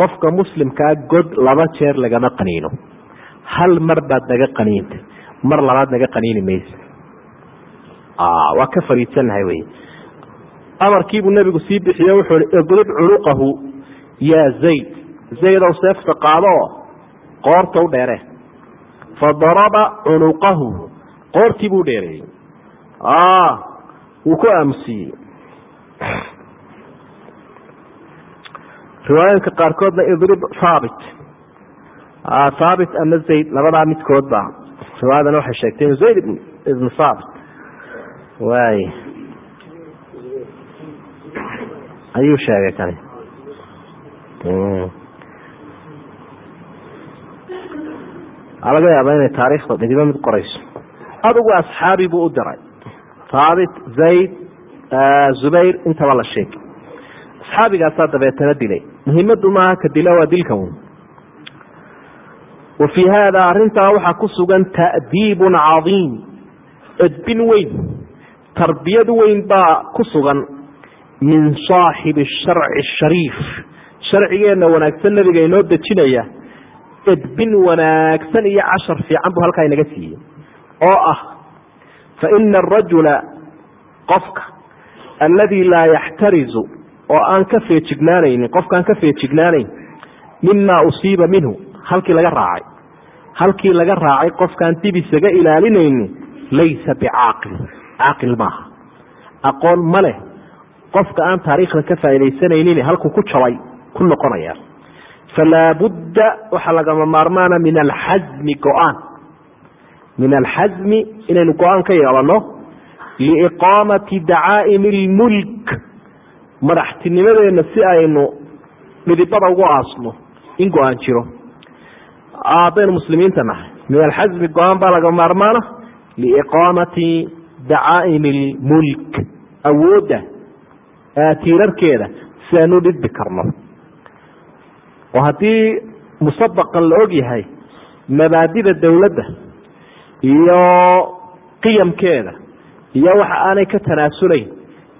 qofka muslimkaa god laba jeer lagama qaniino. Hal mar baad naga qaniintay mar labaad naga qaniini maysa waa ka fariidsannahay wey amarkiibuu nebigu sii bixiye wuxuu i iqlib cunuqahu yaa zayd. Zaydow seefta qaado oo qoorta u dheere. Fadaraba cunuqahu qoortii buu dheereeyey. Wuu ku aamusiiyey riwaayooyinka qaarkoodna idrib haabit haabit ama zayd labadaa midkoodba riwaayadan waxay sheegtay zayd ibnu haabit waay ayuu sheegay kani a laga yaaba inay taariikhda dhidibo mid qorayso adugu asxaabi buu u diray haabit zayd zubayr intaba la sheegay asxaabigaasaa dabeetana dilay muhiimadu maaha ka dila waa dilka wn wa fii haada arrintaa waxaa ku sugan ta'diibun cadiim edbin weyn tarbiyad weyn baa ku sugan min saaxibi sharci shariif sharcigeenna wanaagsan nabiga inoo dejinaya edbin wanaagsan iyo cashar fiican buu halkaa inaga siiyey. Oo ah fa ina arajula qofka alladii laa yaxtarizu oo aan ka feejignaanaynin qofkaan ka feejignaanayn mima usiiba minhu halkii laga raacay. Halkii laga raacay qofkaan dib isaga ilaalinaynin laysa bicaaqil caaqil maaha. Aqoon ma leh qofka aan taariikhda ka faaidaysanaynin halkuu ku jabay ku noqonaya. Falaa budda waxaa lagama maarmaana min alxasmi go'aan. Min alxasmi inaynu go'aan ka yeelano liiqaamati dacaa'imi lmulk madaxtinimadeenna si aynu dhidibada ugu aasno in go'aan jiro. Haddaynu muslimiinta nahay. Min alxasmi go'aan baa laga maarmaana liiqaamati dacaa'imi lmulk awoodda tiirarkeeda si aynu dhidbi karno oo haddii musabaqan la og yahay mabaadida dowladda iyo qiyamkeeda iyo waxa aanay ka tanaasulayn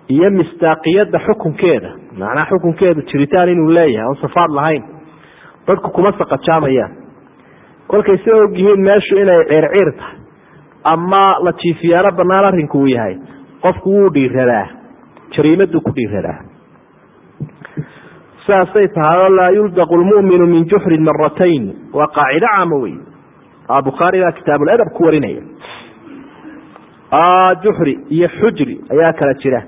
iyo mistaaqiyadda xukunkeeda macnaha xukunkeedu jiritaan inuu leeyahay oon safaad lahayn dadku kuma saqajaamayaan kolkay sida og meeshu inay ciirciir tahay ama la jiifiyaano banaan arrinku uu yahay qofku wuu dhiiradaa jariimaduu ku dhiiradaa sidaasay tahay oo laa yuldaqu lmuminu min juxrin maratayn waa qaacido caama wey bukhaari baa kitaabuladab ku warinaya. Juxri iyo xujri ayaa kala jira.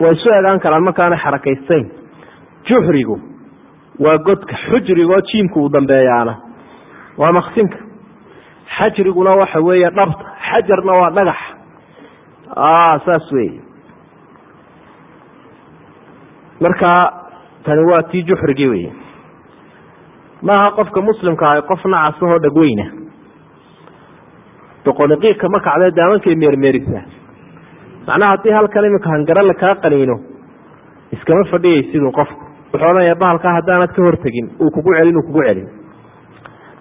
Way isu egaan karaan markaana xarakaysayn. Juxrigu waa godka xujrigoo jiimka uu dambeeyaana. Waa maksinka xajriguna waxa weeye dhabta xajarna waa dhagax. Saas wey marka tani waa tii juxrigii wey maaha qofka muslimka ahay qof nacasahoo dhagweyna doqoniqiiqka ma kacdee daamankay meermeerisaa macnaha haddii halkan iminka hangara lakaa qaniino iskama fadhiyaysidun qofku. Wuxuu odhanaya bahalkaa haddaanad ka hortegin uu kugu celin uu kugu celin.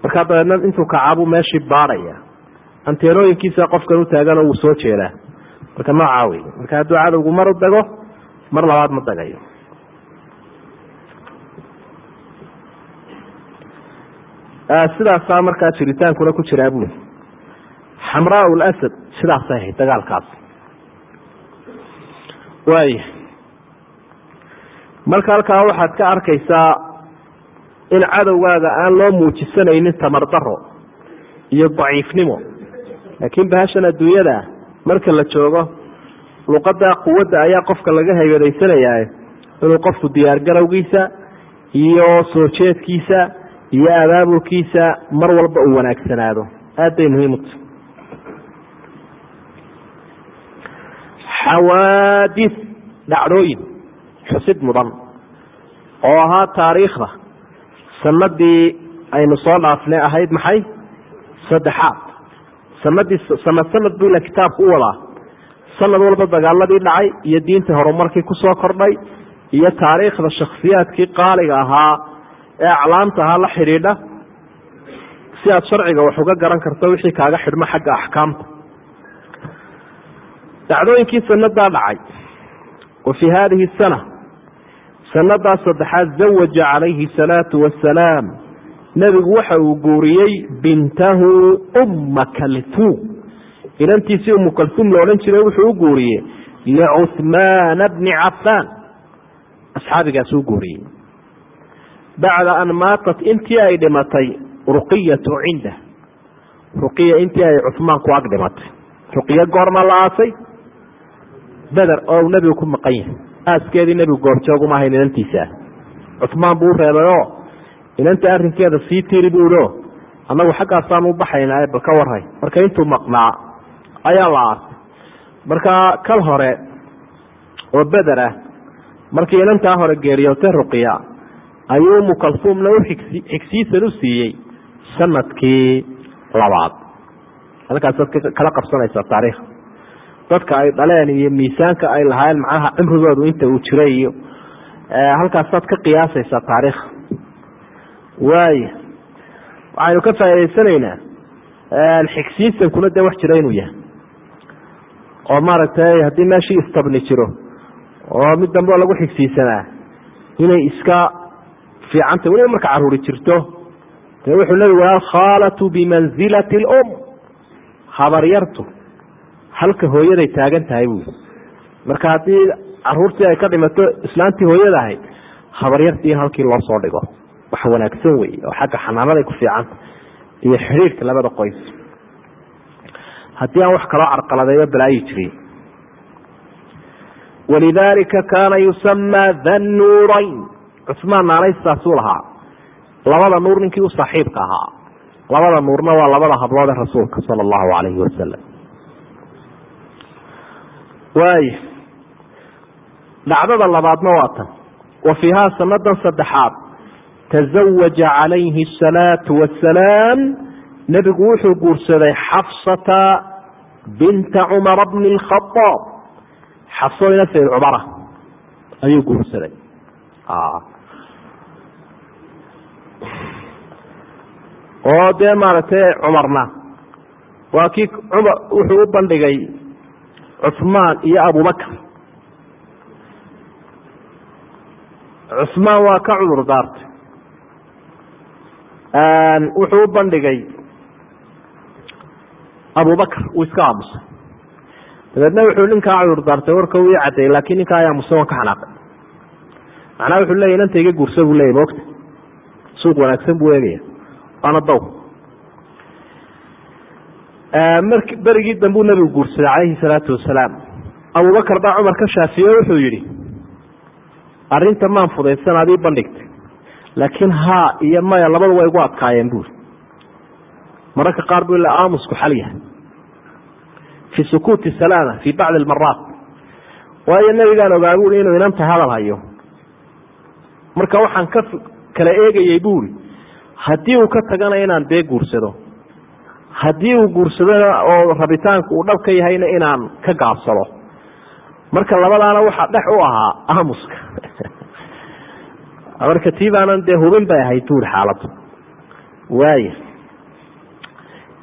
Markaa dabeedna intuu kacaabuu meeshii baadhaya anteenooyinkiisa qofkan u taaganoo wuu soo jeedaa. Marka noocaa wey marka hadduu cadowgu mar u dago mar labaad ma dagayo sidaasaa markaa jiritaankuna ku jiraa buli xamraa lasad sidaasay ahayd dagaalkaas. Waaya marka halkaa waxaad ka arkaysaa in cadowgaaga aan loo muujisanaynin tamardaro iyo daciifnimo. Laakiin bahashan adduunyada marka la joogo luqadda quwadda ayaa qofka laga haybadaysanayaa inuu qofku diyaargarowgiisa iyo soo jeedkiisa iyo abaabulkiisa mar walba uu wanaagsanaado. Aad bay muhiim uta xawaadis dhacdooyin xusid mudan oo ahaa taariikhda. Sanadii aynu soo dhaafnay ahayd maxay? Saddexaad. Sanadii sanad sanad buu ila kitaabku u wadaa sanad walba dagaaladii dhacay iyo diinta horumarkii ku soo kordhay iyo taariikhda shakhsiyaadkii qaaliga ahaa ee aclaamta ahaa la xidhiidha si aad sharciga wax uga garan karto wixii kaaga xidhmo xagga axkaamta. Dhacdooyinkii sanadaa dhacay. Wa fii hadihi sana sanadaa saddexaad zawaja calayhi salaatu wasalaam nebigu waxa uu guuriyey bintahu umma kalfuum inantiisii umu kalfuum la odhan jiray wuxuu u guuriyey licuhmaana bni cafaan. Asxaabigaas u guuriyey bacda an maatat intii ay dhimatay ruqiyatu cindah ruqiya intii ay cuhmaan ku ag dhimatay. Ruqiyo goorma la aasay. Beder oo uu nebigu ku maqan yahay. Aaskeedii nebigu goobjooguma ahayn inantiisa. Cuhmaan buu u reebay oo inanta arrinkeeda sii tiri buu ihi o annagu xaggaasaan u baxaynaa bal ka warhay. Marka intuu maqnaa ayaa la aasay. Marka kal hore oo beder ah markii inantaa hore geeriyootay ruqiya ayuu umu kalfuumna u xigsi xigsiisan u siiyey sannadkii labaad. Halkaasaad kala qabsanaysaa taariikh. Dadka ay dhaleen iyo miisaanka ay lahaayeen macnaha cimrigoodu inta uu jiray iyo halkaasaad ka qiyaasaysaa taariikh. Waaya waxaynu ka faa'idaysanaynaa xigsiisankuna dee wax jira inuu yahay. Oo maaragtay haddii meeshii istabni jiro oo mid dambe lagu xigsiisanaa inay iska fiicanta weliba marka caruuri jirto dee wuxuu nebigu alkhaalatu bimanzilati alum. Habaryartu halka hooyaday taagan tahay buui marka haddii caruurtii ay ka dhimato islaantii hooyada ahayd habaryartii in halkii loo soo dhigo. Wax wanaagsan wey oo xagga xanaanaday ku fiicanta iyo xidhiidhka labada qoys. Haddii aan wax kaloo carqaladeeyo balaayi jirin walidaalika kaana yusamaa thannuurayn cusmaan naanaystaasuu lahaa. Labada nuur ninkii u saaxiibka ahaa. Labada nuurna waa labada hablood ee rasuulka sala allahu calayhi wasalam waaya dhacdada labaadna waa tan. Wa fiihaa sanadan saddexaad tazawaja calayhi asalaatu wasalaam nebigu wuxuu guursaday xafsata binta cumara bni lkhadaab xafsooyna sayd cumara ayuu guursaday oo dee maaragtay cumarna. Waa kii cumar wuxuu u bandhigay cuhmaan iyo abubakr cuhmaan waa ka cudur daartay. Wuxuu u bandhigay abubakr uu iska aamusay. Dabeedna wuxuu ninkaa cudur daartay warka uu ii cadeeyey laakiin ninkaa ayaa aamusay ka xanaaqay. Macnaha wuxuu leya inanta iga guursa buu leya mogta suuq wanaagsan buu eegaya waana daw. Mar berigii dambuu nabigu guursaday calayhi salaatu wasalaam abubakar baa cumar ka shaafiye wuxuu yihi arrinta maan fudaysan adii bandhigtay laakiin haa iyo maya labadu way igu adkaayeen buuri mararka qaar buu ila aamusku xal yahay. Fi sukuuti salaama fi bacdi almaraat waayo nabigaan ogaa buuri inuu inanta hadal hayo. Marka waxaan ka kala eegayey buuri haddii uu ka tagana inaan dee guursado. Haddii uu guursadona oo rabitaanku uu dhab ka yahayna inaan ka gaabsado. Marka labadaana waxaa dhex u ahaa aamuska. Marka tii baanan dee hubin bay ahayd buuri xaaladdu waaya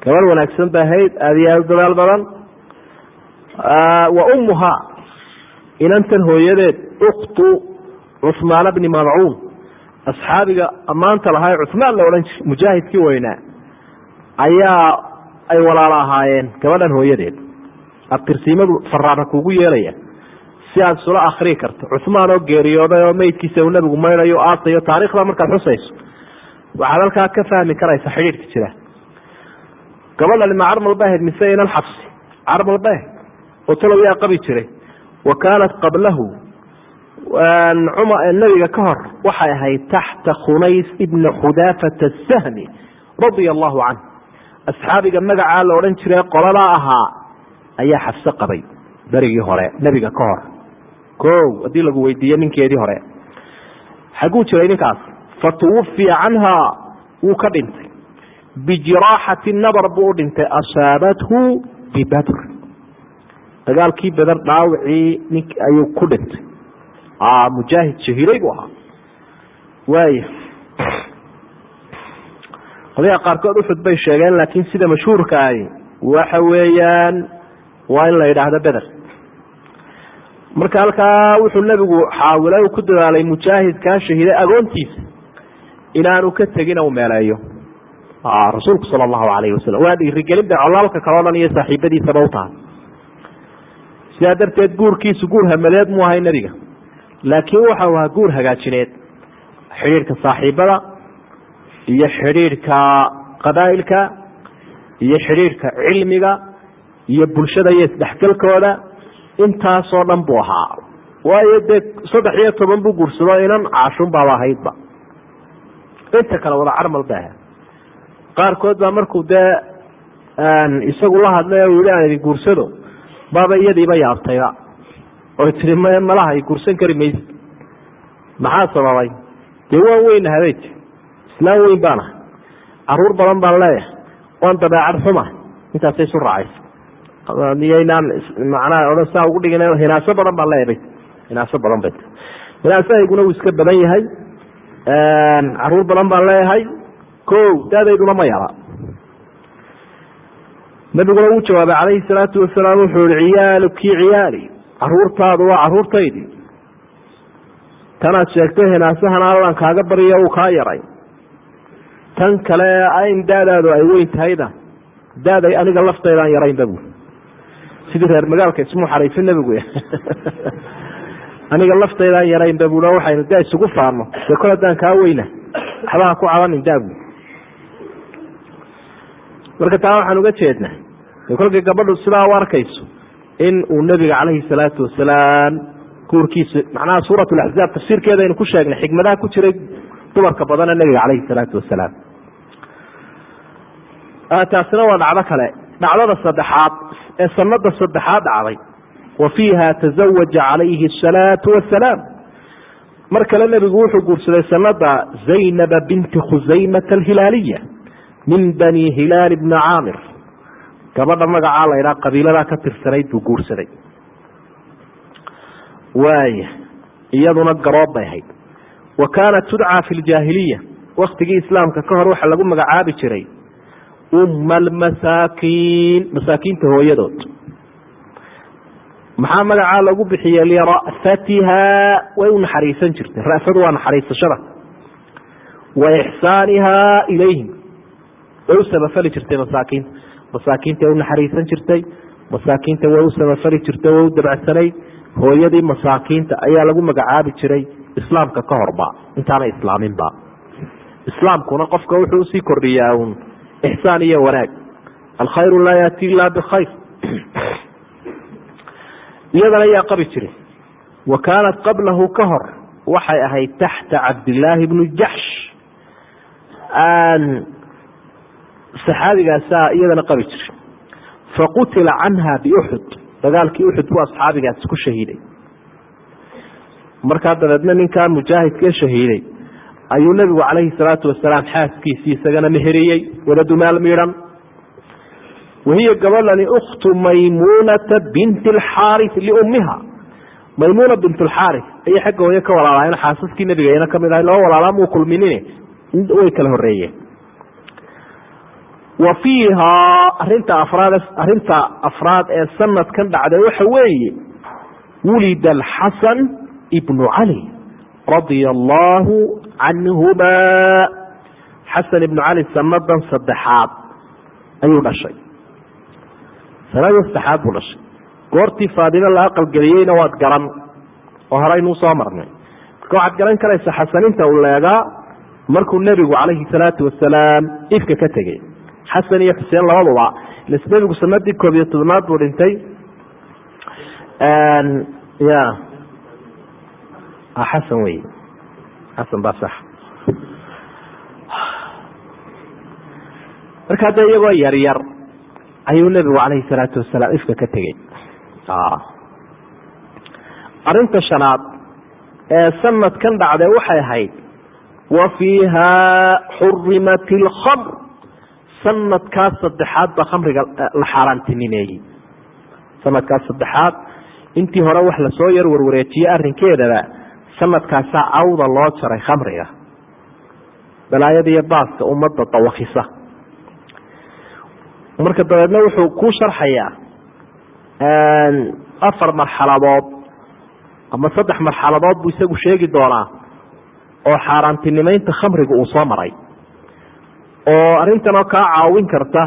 gabadh wanaagsan bay ahayd aada iyo aada dadaal badan. Wa ummuhaa inantan hooyadeed uktu cuhmaana bni madcuun asxaabiga ammaanta lahaa ee cuhmaan la odhan jiray mujaahidkii weynaa ayaa ay walaalo ahaayeen gabadhan hooyadeed. Abtirsiimadu faraara kuugu yeelaya si aad isula akrii karto. Cuhmaan oo geeriyooday oo meydkiisa uu nabigu maydhayo aasayo taarikhda markaad xusayso waxaad halkaa ka fahmi karaysa xidhiidhka jira. Gabadhani ma carmal ba ahayd mise inan xabsi carmal ba ahayd oo talow yaa qabi jiray wa kaanat qablahu nabiga ka hor waxay ahayd taxta khunays ibna xudaafata asahmi radia allahu canh asxaabiga magacaa la odhan jiray qoladaa ahaa ayaa xabse qabay berigii hore nebiga ka hor. O haddii lagu weydiiye ninkeedii hore. Xaguu jiray ninkaas fatuwafiya canhaa wuu ka dhintay. Bijiraaxati nabar buu u dhintay. Asaabathu bibadr dagaalkii beder dhaawicii ayuu ku dhintay mujaahid shahiiday buu ahaa. Waaya qolyaha qaarkood uxud bay sheegeen laakiin sida mashhuurka ahi waxa weeyaan waa in la yidhaahdo beder marka halkaa wuxuu nebigu xaawilay uu ku dadaalay mujaahidkaa shahiiday agoontiisa inaanu ka tegin u meeleeyo. Rasuulku sala allahu alayhi wasalam waa dhiirigelin bay colaalka kaleo dhan iyo saaxiibadiisaba u tahay. Sidaa darteed guurkiisu guur hamadeed mu ahay nebiga laakiin waxau ahaa guur hagaajineed. Xidhiidhka saaxiibada iyo xidhiidhka qabaa'ilka iyo xidhiidhka cilmiga iyo bulshada iyo isdhexgalkooda intaasoo dhan buu ahaa. Waayo dee saddex iyo toban buu guursado inan caashun baaba ahaydba. Inta kale wada carmal ba aha qaarkood baa markuu dee isagu la hadlay o yihi aan idin guursado baaba iyadiiba yaabtayba oy tii m malaha guursan kari mayse maxaa sababay? Dee waan weynaha bay ti islaan weyn baan carruur badan baan leeyahay. Waan dabeecad xuma. Intaasay isu raacaysa. Niyaynaan macnaha odhan saa ugu dhigin hinaaso badan baan leeyahay hinaaso badan bay hinaasahayguna wuu iska badan yahay. Caruur badan baan leeyahay. Ko daadayduna ma yara. Nabiguna wuu jawaabay calayhi salaatu wasalaam wuxuu yihi ciyaaluki ciyaali caruurtaadu waa caruurtaydii tanaad sheegtay hinaasahana allan kaaga baryo uu kaa yaray. Tan kale in daadaadu ay weyn tahayda. Daaday aniga laftaydaan yaraynba bu sidii reer magaalka ismuu xariifin nebigu aniga laftaydaan yaraynba bui waxaynu da isugu faarno dee kol haddaan kaa weyna waxbaha ku cabanin daabu marka taa waxaan uga jeednaa de kolkay gabadhu sidaa u arkayso in uu nebiga calayhi salaatu wasalaam guurkiisa macnaha suurat laxzaab tafsiirkeeda aynu ku sheegnay xikmadaha ku jiray dumarka badana nebiga calayhi salaatu wasalaam. Taasina waa dhacdo kale. Dhacdada saddexaad ee sanada saddexaad dhacday wa fiiha tazawaja calayhi asalaatu wasalaam. Mar kale nebigu wuxuu guursaday sanada zaynaba binti khusaymata alhilaaliya min bani hilaal bni caamir gabadha magacaa la ydhaha qabiiladaa ka tirsanayd buu guursaday. Waaya iyaduna garoob bay ahayd. Wa kaanat tudcaa fi ljaahiliya waktigii islaamka ka hor waxaa lagu magacaabi jiray umma almasaakiin masaakiinta hooyadood. Maxaa magacaa lagu bixiyey? Lira'fatiha way u naxariisan jirtay. Ra'fadu waa naxariisashada. Wa ixsaaniha ilayhim way u samafali jirtay masaakiinta masaakiinta way u naxariisan jirtay masaakiinta way u samafali jirtay way u dabacsanayd hooyadii masaakiinta ayaa lagu magacaabi jiray islaamka ka horba intaana islaaminba. Islaamkuna qofka wuxuu u sii kordhiyaa un ixsaan iyo wanaag. Alkhayru laa yaati ila bikhayr iyadana ayaa qabi jiray. Wa kaanat qablahu ka hor waxay ahayd taxta cabdillaahi bni jaxsh saxaabigaasaa iyadana qabi jiray. Faqutila canha biuxud dagaalkii uxud buu asxaabigaasi ku shahiiday. Markaa dabeedna ninkaa mujaahidkee shahiiday. Ayuu nebigu calayhi salaatu wasalaam xaaskiisii isagana meheriyey wada dumaal miidhan wahiya gabadhani ukhtu maymunata binti alxaaris liummiha maymuna bint alxaaris ayay xagga hooye ka walaalaayeen xaasaskii nebiga iyana ka mid ahay laba walaalaa muu kulminine. Way kala horeeyeen wa fiihaa arinta afraad arrinta afraad ee sanadkan dhacday waxa weeye wulida alxasan ibnu cali radia allaahu canhuma xasan ibnu cali sanadan saddexaad ayuu dhashay. Sanada saddexaad buu dhashay. Goortii faadime la aqalgeliyeyna waad garan oo horeynuu soo marnay. Marka waxaad garan karaysa xasaninta uu leegaa markuu nebigu calayhi salaatu wasalaam ifka ka tegey xasan iyo xuseen labaduba. Las nebigu sanadii koob iyo tobnaad buu dhintay. Ya. Xasan wey. Xasan baa sax. Marka hadda iyagoo yar yar ayuu nebigu calayhi salaatu wasalaam ifka ka tegey. Arinta shanaad ee sanadkan dhacday waxay ahayd wa fiiha xurimat alkhamr sanadkaas saddexaad baa khamriga la xaaraantinimeeyey. Sanadkaas saddexaad intii hore wax la soo yar warwareejiyey arrinkeedaba sanadkaasaa cawda loo jaray khamriga. Balaayada iyo baaska ummadda dawakisa marka dabeedna wuxuu ku sharxayaa afar marxaladood ama saddex marxaladood buu isagu sheegi doonaa oo xaaraantinimeynta khamriga uu soo maray oo arrintanoo kaa caawin karta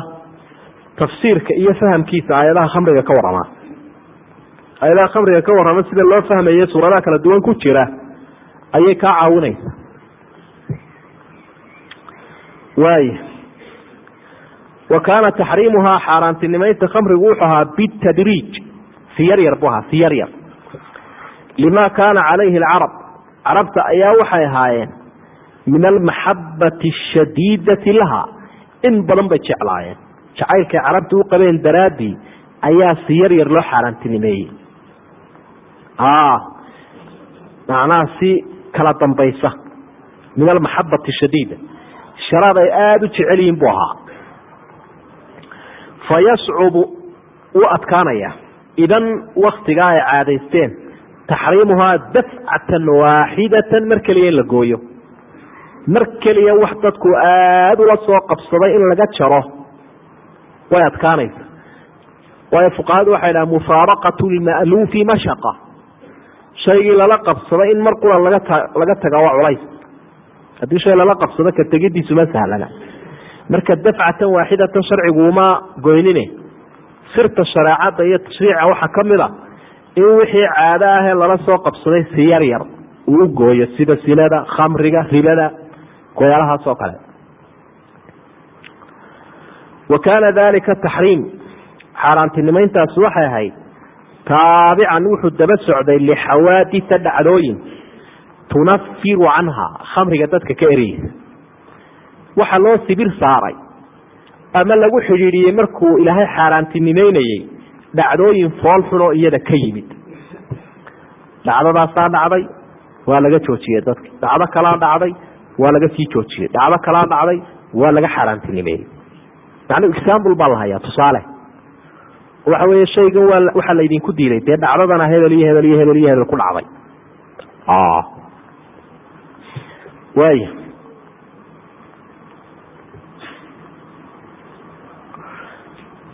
tafsiirka iyo fahamkiisa aayadaha khamriga ka warrama. Aayadaha khamriga ka warrama sida loo fahmaye suuradaha kala duwan ku jira ayay kaa caawinaysa waaya wa kaana taxriimuhaa xaaraantinimeynta khamrigu wuxuu ahaa bitadriij si yar yar bu ahaa si yar. Yar lima kaana calayhi alcarab. Carabta ayaa waxay ahaayeen min almaxabati ashadiidati laha. In badan bay jeclaayeen. Jacaylkay carabta u qabeen daraaddii ayaa si yar yar loo xaaraantinimeeyey. Macnaha si kala dambaysa. Min almaxabati shadiida sharaad ay aada u jecel yihiin buu ahaa. Fa yascubu wuu adkaanaya. Idan waktigaa ay caadaysteen taxriimuhaa dafcatan waaxidatan mar keliya in la gooyo mar keliya wax dadku aada ula soo qabsaday in laga jaro way adkaanaysa waayo fuqahadu waxay dhaha mufaaraqatu lma'luufi mashaqa. Shaygii lala qabsado in mar qura laga ta laga taga waa culays. Haddii shay lala qabsado ka tegidiisu ma sahlana. Marka dafcatan waaxidatan sharcigu uma goynine. Sirta shareecadda iyo tashriica waxaa ka a in wixii caado ahee lala soo qabsaday si yar yar uu u gooyo sida sinada khamriga ribada goyaalahaas oo kale. Wa kaana dalika taxriim. Xaaraantinimeyntaas waxay ahayd taabican wuxuu daba socday lixawaadisa dhacdooyin tunafiru canha khamriga dadka ka eriyeysa waxaa loo sibir saaray ama lagu xidhiidhiyey markuu ilaahay xaaraantinimeynayey dhacdooyin fool xunoo iyada ka yimid. Dhacdadaasaa dhacday waa laga joojiyey dadki dhacdo kalaa dhacday waa laga sii joojiyey. Dhacdo kalaa dhacday waa laga xaaraantinimeeyey yani example baa la hayaa tusaale. Waxa weeye shaygan waa waxaa laydinku diiday. Dee dhacdadana hebel iyo hebel iyo hebel iyo hebel ku dhacday. Waaya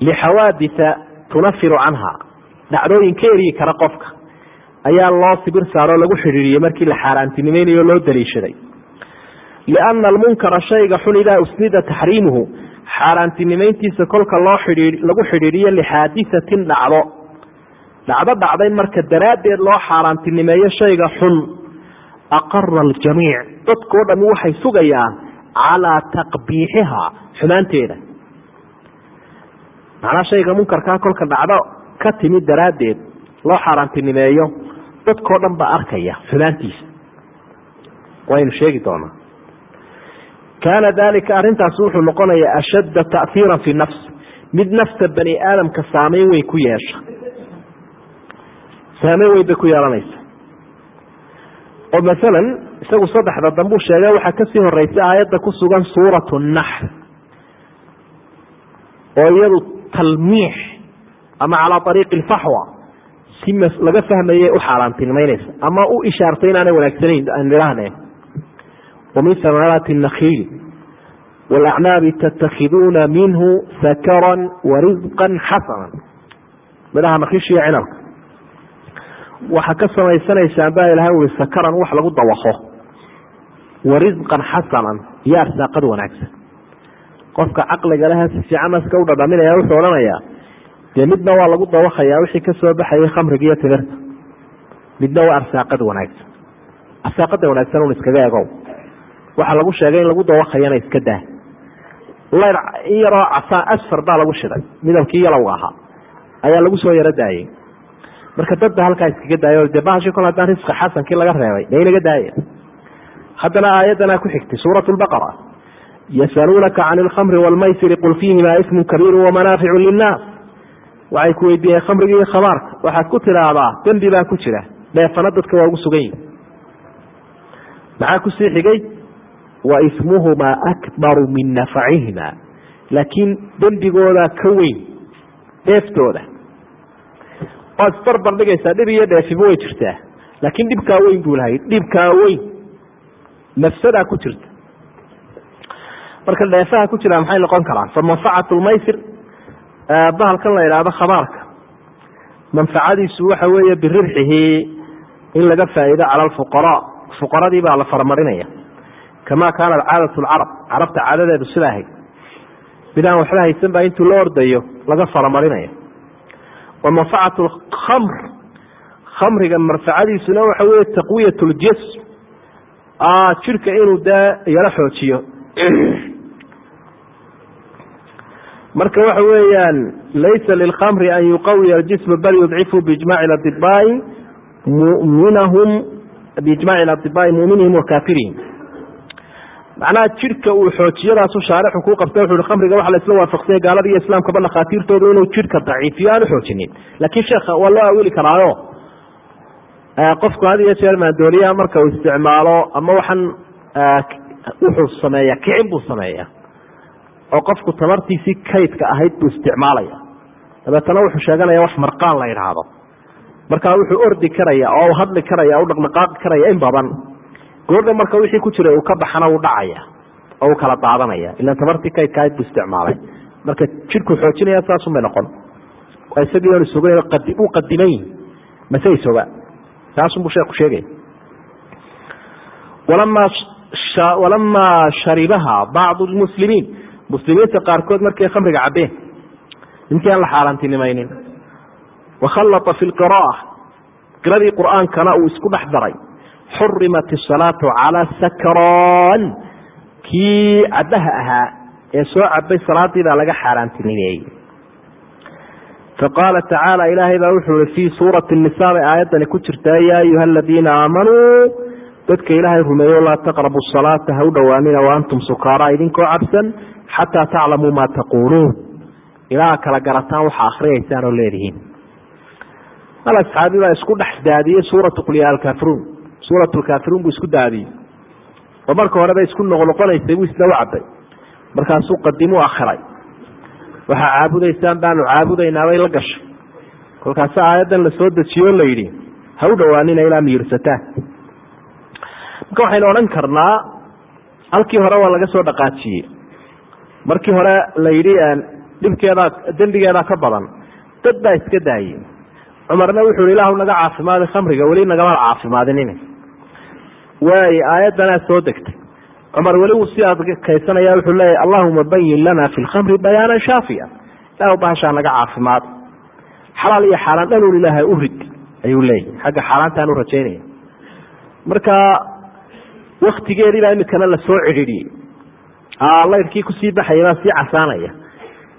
lixawaadisa tunafiru canha. Dhacdooyin ka kara qofka. Ayaa loo sibir saaroo lagu xidhiidhiyey markii la xaaraantinimeynayoo loo daliishaday lianna almunkara shayga xun idaa usnida taxriimuhu xaaraantinimeyntiisa kolka loo lagu xidhiidhiyo lixaadisatin dhacdo dhacdo dhacday marka daraaddeed loo xaaraantinimeeyo shayga xun aqara aljamiic dadkao dhami waxay sugayaan calaa taqbiixiha xumaanteeda macnaa shayga munkarkaa kolka dhacdo ka timid daraaddeed loo xaaraantinimeeyo dadkao dhan baa arkaya xumaantiisa waynu sheegi doonaa kaana dalika arrintaasi wuxuu noqonayaa ashadda ta'hiiran fi nafs. Mid nafta bani aadamka saameyn weyn ku yeesha. Saameyn weyn bay ku yeelanaysa oo masalan isagu saddexda dambuu sheegay waxaa ka sii horeysay aayadda ku sugan suuratu naxl oo iyadu talmiix ama calaa ariiqi alfaxwa si laga fahmayay u xaaraantinimeynaysa ama u ishaartay inaanay wanaagsanayn aan idhaahne ومن ثمرات النخيل والأعناب تتخذون منه سكرا ورزقا حسنا midhaha nakishiya cinabka waxaa ka samaysanaysaan baa ilahay ui sakaran wax lagu dawaqo wa risqan xasanan iyo arsaaqad wanaagsan qofka caqliga lehe si fiican naska u dhadhaminaya wuxuu odhanayaa dee midna waa lagu dawaqayaa wixii ka soo baxayay khamriga iyo timirta midna waa arsaaqad wanaagsan arsaaqada wanaagsan un iskaga egow waxaa lagu sheegay in lagu dawaqayana iska daa layr in yaroo casaan asfar baa lagu shiday. Midabkii yalowga ahaa. Ayaa lagu soo yaro daayey. Marka dadba halkaa iskaga daayo dee bahashi kol haddaan risqa xasankii laga reebay dee inaga daaya haddana aayaddanaa ku xigtay suurat lbaqara yasaluunaka can ilkhamri waalmaysiri qul fiihimaa ismun kabiiru wamanaaficu linnaas. Waxay ku weydiiyeen khamriga iyo khamaarka waxaad ku tidhaahdaa dembi baa ku jira. Dheefana dadka waa ugu sugan yihiin maxaa ku sii xigay wa ismuhumaa akbaru min nafacihima laakiin dembigooda ka weyn dheeftooda. Waad isbarbar dhigaysaa dhib iyo dheefiba way jirtaa. Laakiin dhibkaa weyn buu lahay dhibkaa weyn. Nafsadaa ku jirta. Marka dheefaha ku jira maxay noqon karaan? Fa lmaysir bahalkan la idhaahdo khabaarka. Manfacadiisu waxa weeye biribxihi in laga faa'iido cala fuqaradii baa la faramarinaya kamaa kaanat caadat lcarab carabta caadadeedu sida ahayd midaan waxba haysan baa intuu la ordayo laga faramarinaya wa manfacat lkhamr khamriga manfacadiisuna waxa weeye taqwiyat ljism jidhka inuu dee yaro xoojiyo marka waxa weeyaan laysa lilkhamri an yuqawiya aljisma bal yudcifu biijmaci adibaai muminahum biijmaci adibaai muminihim wa kaafirihim macnaha jidhka uu xoojiyadaasu shaarixu ku qabta wuxu hi khamriga waxa la isla waafaqsanya gaalada iyo islaamkaba dhakhaatiirtoodu inuu jidhka daciifiyo aan uxoojinin laakiin sheekha waa loo awili karaayo. Qofku had iyo jeer maandooriyaha marka uu isticmaalo ama waxaan wuxuu sameeya kicin buu sameeya oo qofku tamartiisii kaydka ahayd buu isticmaalaya. Dabeetana wuxuu sheeganaya wax marqaan la idhaahdo markaa wuxuu ordi karaya oo hadli karaya u dhaqdhaqaaqi karaya in badan goordha marka wixii ku jira uu ka baxana uu dhacaya oo uu kala daadanaya. Ilan tamartii kaydka ahayd buu isticmaalay. Marka jidhku xoojinaya saasun bay noqon. Isagii on isoga u qadiman yihi mase isoga taasun buu sheeku sheegaya walamaa walamaa sharibaha bacdu lmuslimiin. Muslimiinta qaarkood markay khamriga cabeen intii aan la xaaraantinimaynin wakhallata fi lqira'a qiradii qur'aankana uu isku dhex daray xurimat asalaatu calaa sakran kii cabaha ahaa ee soo cabay salaadii baa laga xaaraantinimeeyey faqaala tacaala ilaahay baa wuxuu i fii suurati nisa bay aayaddani ku jirtaa yaa ayuha aladiina aamanuu dadka ilaahay rumeeyo laa taqrabu salaata ha u dhowaanina wa antum sukaara idinkoo cabsan xataa taclamuu maa taquuluun ilaa kala garataan waxa akhriyaysaan oo leedihiin hal asxaabi baa isku dhex daadiyey suuratu qulya alkaafiruun suuratu lkaafiruun buu isku daadiyey. Oo marka horeba isku noqnoqonaysay buu isna u cabay markaasuu qadimu akhiray. Waxaa caabudaysaan baanu caabudaynaa bay la gashay. Kolkaase aayaddan la soo dejiyo la yidhi ha u dhowaanina ilaa miyirsataan marka waxaynu odhan karnaa halkii hore waa laga soo dhaqaajiyey. Markii hore la yidhi dhibkeedaa dembigeedaa ka badan. Dad baa iska daayey cumarna wuxuu yihi ilaahu naga caafimaadi khamriga weli nagamada caafimaadinin. Waay aayaddanaa soo degtay. Cumar weli wuu si adkaysanaya wuxuu leeyahy allahuma bayin lana fi lkhamri bayaanan shaafiya. Ilahu bahashaa naga caafimaad. Xalaal iyo xaaraan dhanun ilaahay u ayuu leeyahy xagga xaaraantaan u marka waktigeedii baa imikana la soo cidhiidhiyey. Laydhkii ku sii baxaya baa sii casaanaya.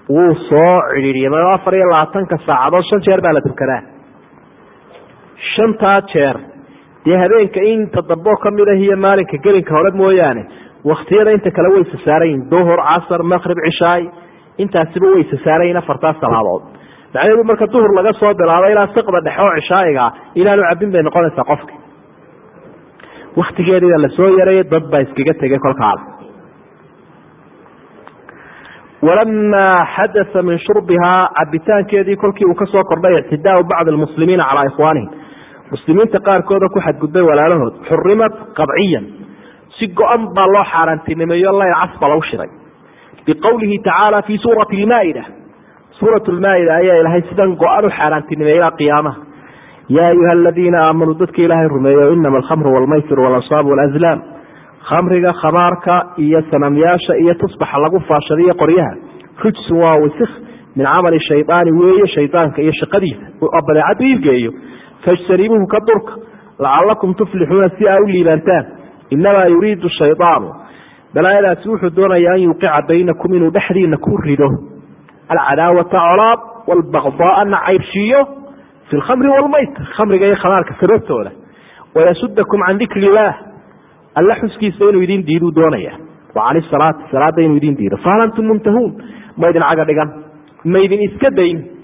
Wuu soo cidhiidhiyey. Ma afar iyo labaatanka saacadood shan jeer baa la tukadaa shantaa jeer. Dee habeenka inta dambo ka mid ah iyo maalinka gelinka hore mooyaane waktiyada inta kale way sasaarayin duhur casar maqrib cishaay intaasiba way sasaarayin afartaa salaadood macnaheedu marka duhur laga soo bilaabo ilaa siqda dhexe oo cishaayiga inaanu cabin bay noqonaysaa qofki. Waktigeediibaa la soo yarayay dad baa iskaga tegay kolkaale walamaa xadaa min shurbihaa cabitaankeedii kolkii uu ka soo kordhay ictidaau bacdi lmuslimiina calaa ikhwaanihim muslimiinta qaarkooda ku xadgudbay walaalahood xurimat qabciyan. Si go-an baa loo xaaraantinimeeyo layr casba lagu shiray. Biqowlihi tacaala fii suurati lmaa-ida suurat lmaa-ida ayaa ilahay sidan go-an u xaaraantinimeeyey ilaa qiyaamaha. Yaa ayuha aladiina aamanuu dadka ilaahay rumeeyo inama alkhamru walmaysir walansaab walazlaam khamriga khamaarka iyo sanamyaasha iyo tusbaxa lagu faashadiyo qoryaha. Rijsun waa wisik min camali shaydaani weeye shaydaanka iyo shaqadiisa. Oo badeecaddu iibgeeyo fajtanibuuhu ka durka lacalakum tuflixuuna si aa u liibaantaan. Inamaa yuriidu shaydaanu balaayadaasi wuxuu doonaya an yuuqica baynakum inuu dhexdiina ku rido. Alcadaawata colaab walbaqdaaa nacaybshiiyo fi lkhamri walmaytr khamriga iyo khamaarka sababtooda. Wayasudakum can dikri illaah alla xuskiisa inuu idin diiduu doonaya wa can isalaati salaada inuu idin diido. Fahal antum muntahuun. Ma idin caga dhigan. Ma idin iska dayn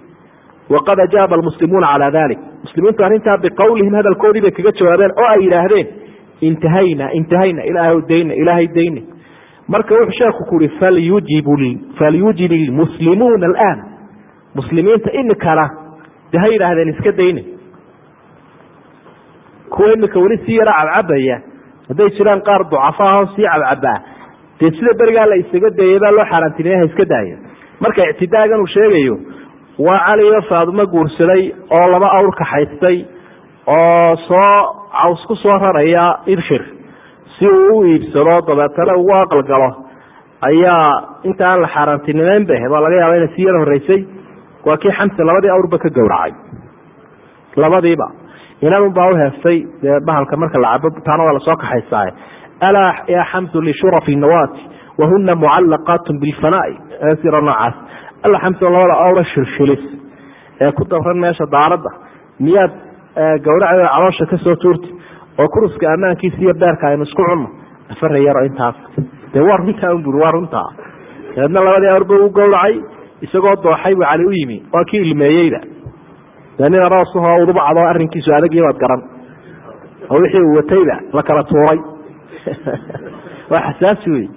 waqad ajaaba almuslimuuna calaa dalik muslimiintu arrintaa biqowlihim hadalkoodii bay kaga jawaabeen oo ay yidhaahdeen intahayna intahayna ilaahay dayna ilaahay dayna marka wuxuu sheeku ku yihi falyujib ilmuslimuuna alaan muslimiinta imikana de ha yidhaahdeen iska dayna kuwa imika weli sii yara cabcabaya hadday jiraan qaar ducafa ahoo sii cabcabaa dee sida berigaa la isaga dayay baa loo xaaraantinimey ha iska daaya marka ictidaagan uu sheegayo waa caliyo faadumo guursaday oo laba awr kaxaystay oo soo caws ku soo raraya ibshir si uu u iibsado dabeetana ugu aqalgalo ayaa inta aan la xaaraantinimeyn ba baa laga yaaba inay sii yar horeysay waa kii xamse labadii awrba ka gowracay. Labadiiba. Inanun baa uheestay dee bahalka marka la cabo taana waa la soo kaxaysaaye alaa yaa xamsu lishurafi nawaati wahuna mucalaqaat bilfanai siro noocaas alla xamsu labada awra shilshilis ee ku dabran meesha daaradda. Miyaad gowracdeeda caloosha ka soo tuurti? Oo kuruska ammaankiisa iyo beerka aynu isku cunno. Afara yaro intaas. Dee waa runtaa un buri waa runtaa? Dabeedna labadii awrba u gowracay isagoo dooxay buu cali u yimi. Waa kii ilmeeyeyba dee nin aroosahoo udubacadoo arrinkiisu adagiyo waad garan. Oo wixii uu watayba la kala tuuray. Waa xasaasi wey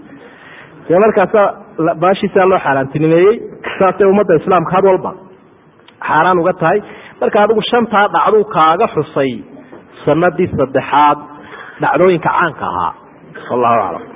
dee markaasa baashiisaa loo xaaraantinimeeyey saasay ummadda islaamka had walba xaaraan uga tahay. Marka adigu shantaa dhacduu kaaga xusay sanadii saddexaad dhacdooyinka caanka ahaa. Wallahu aclam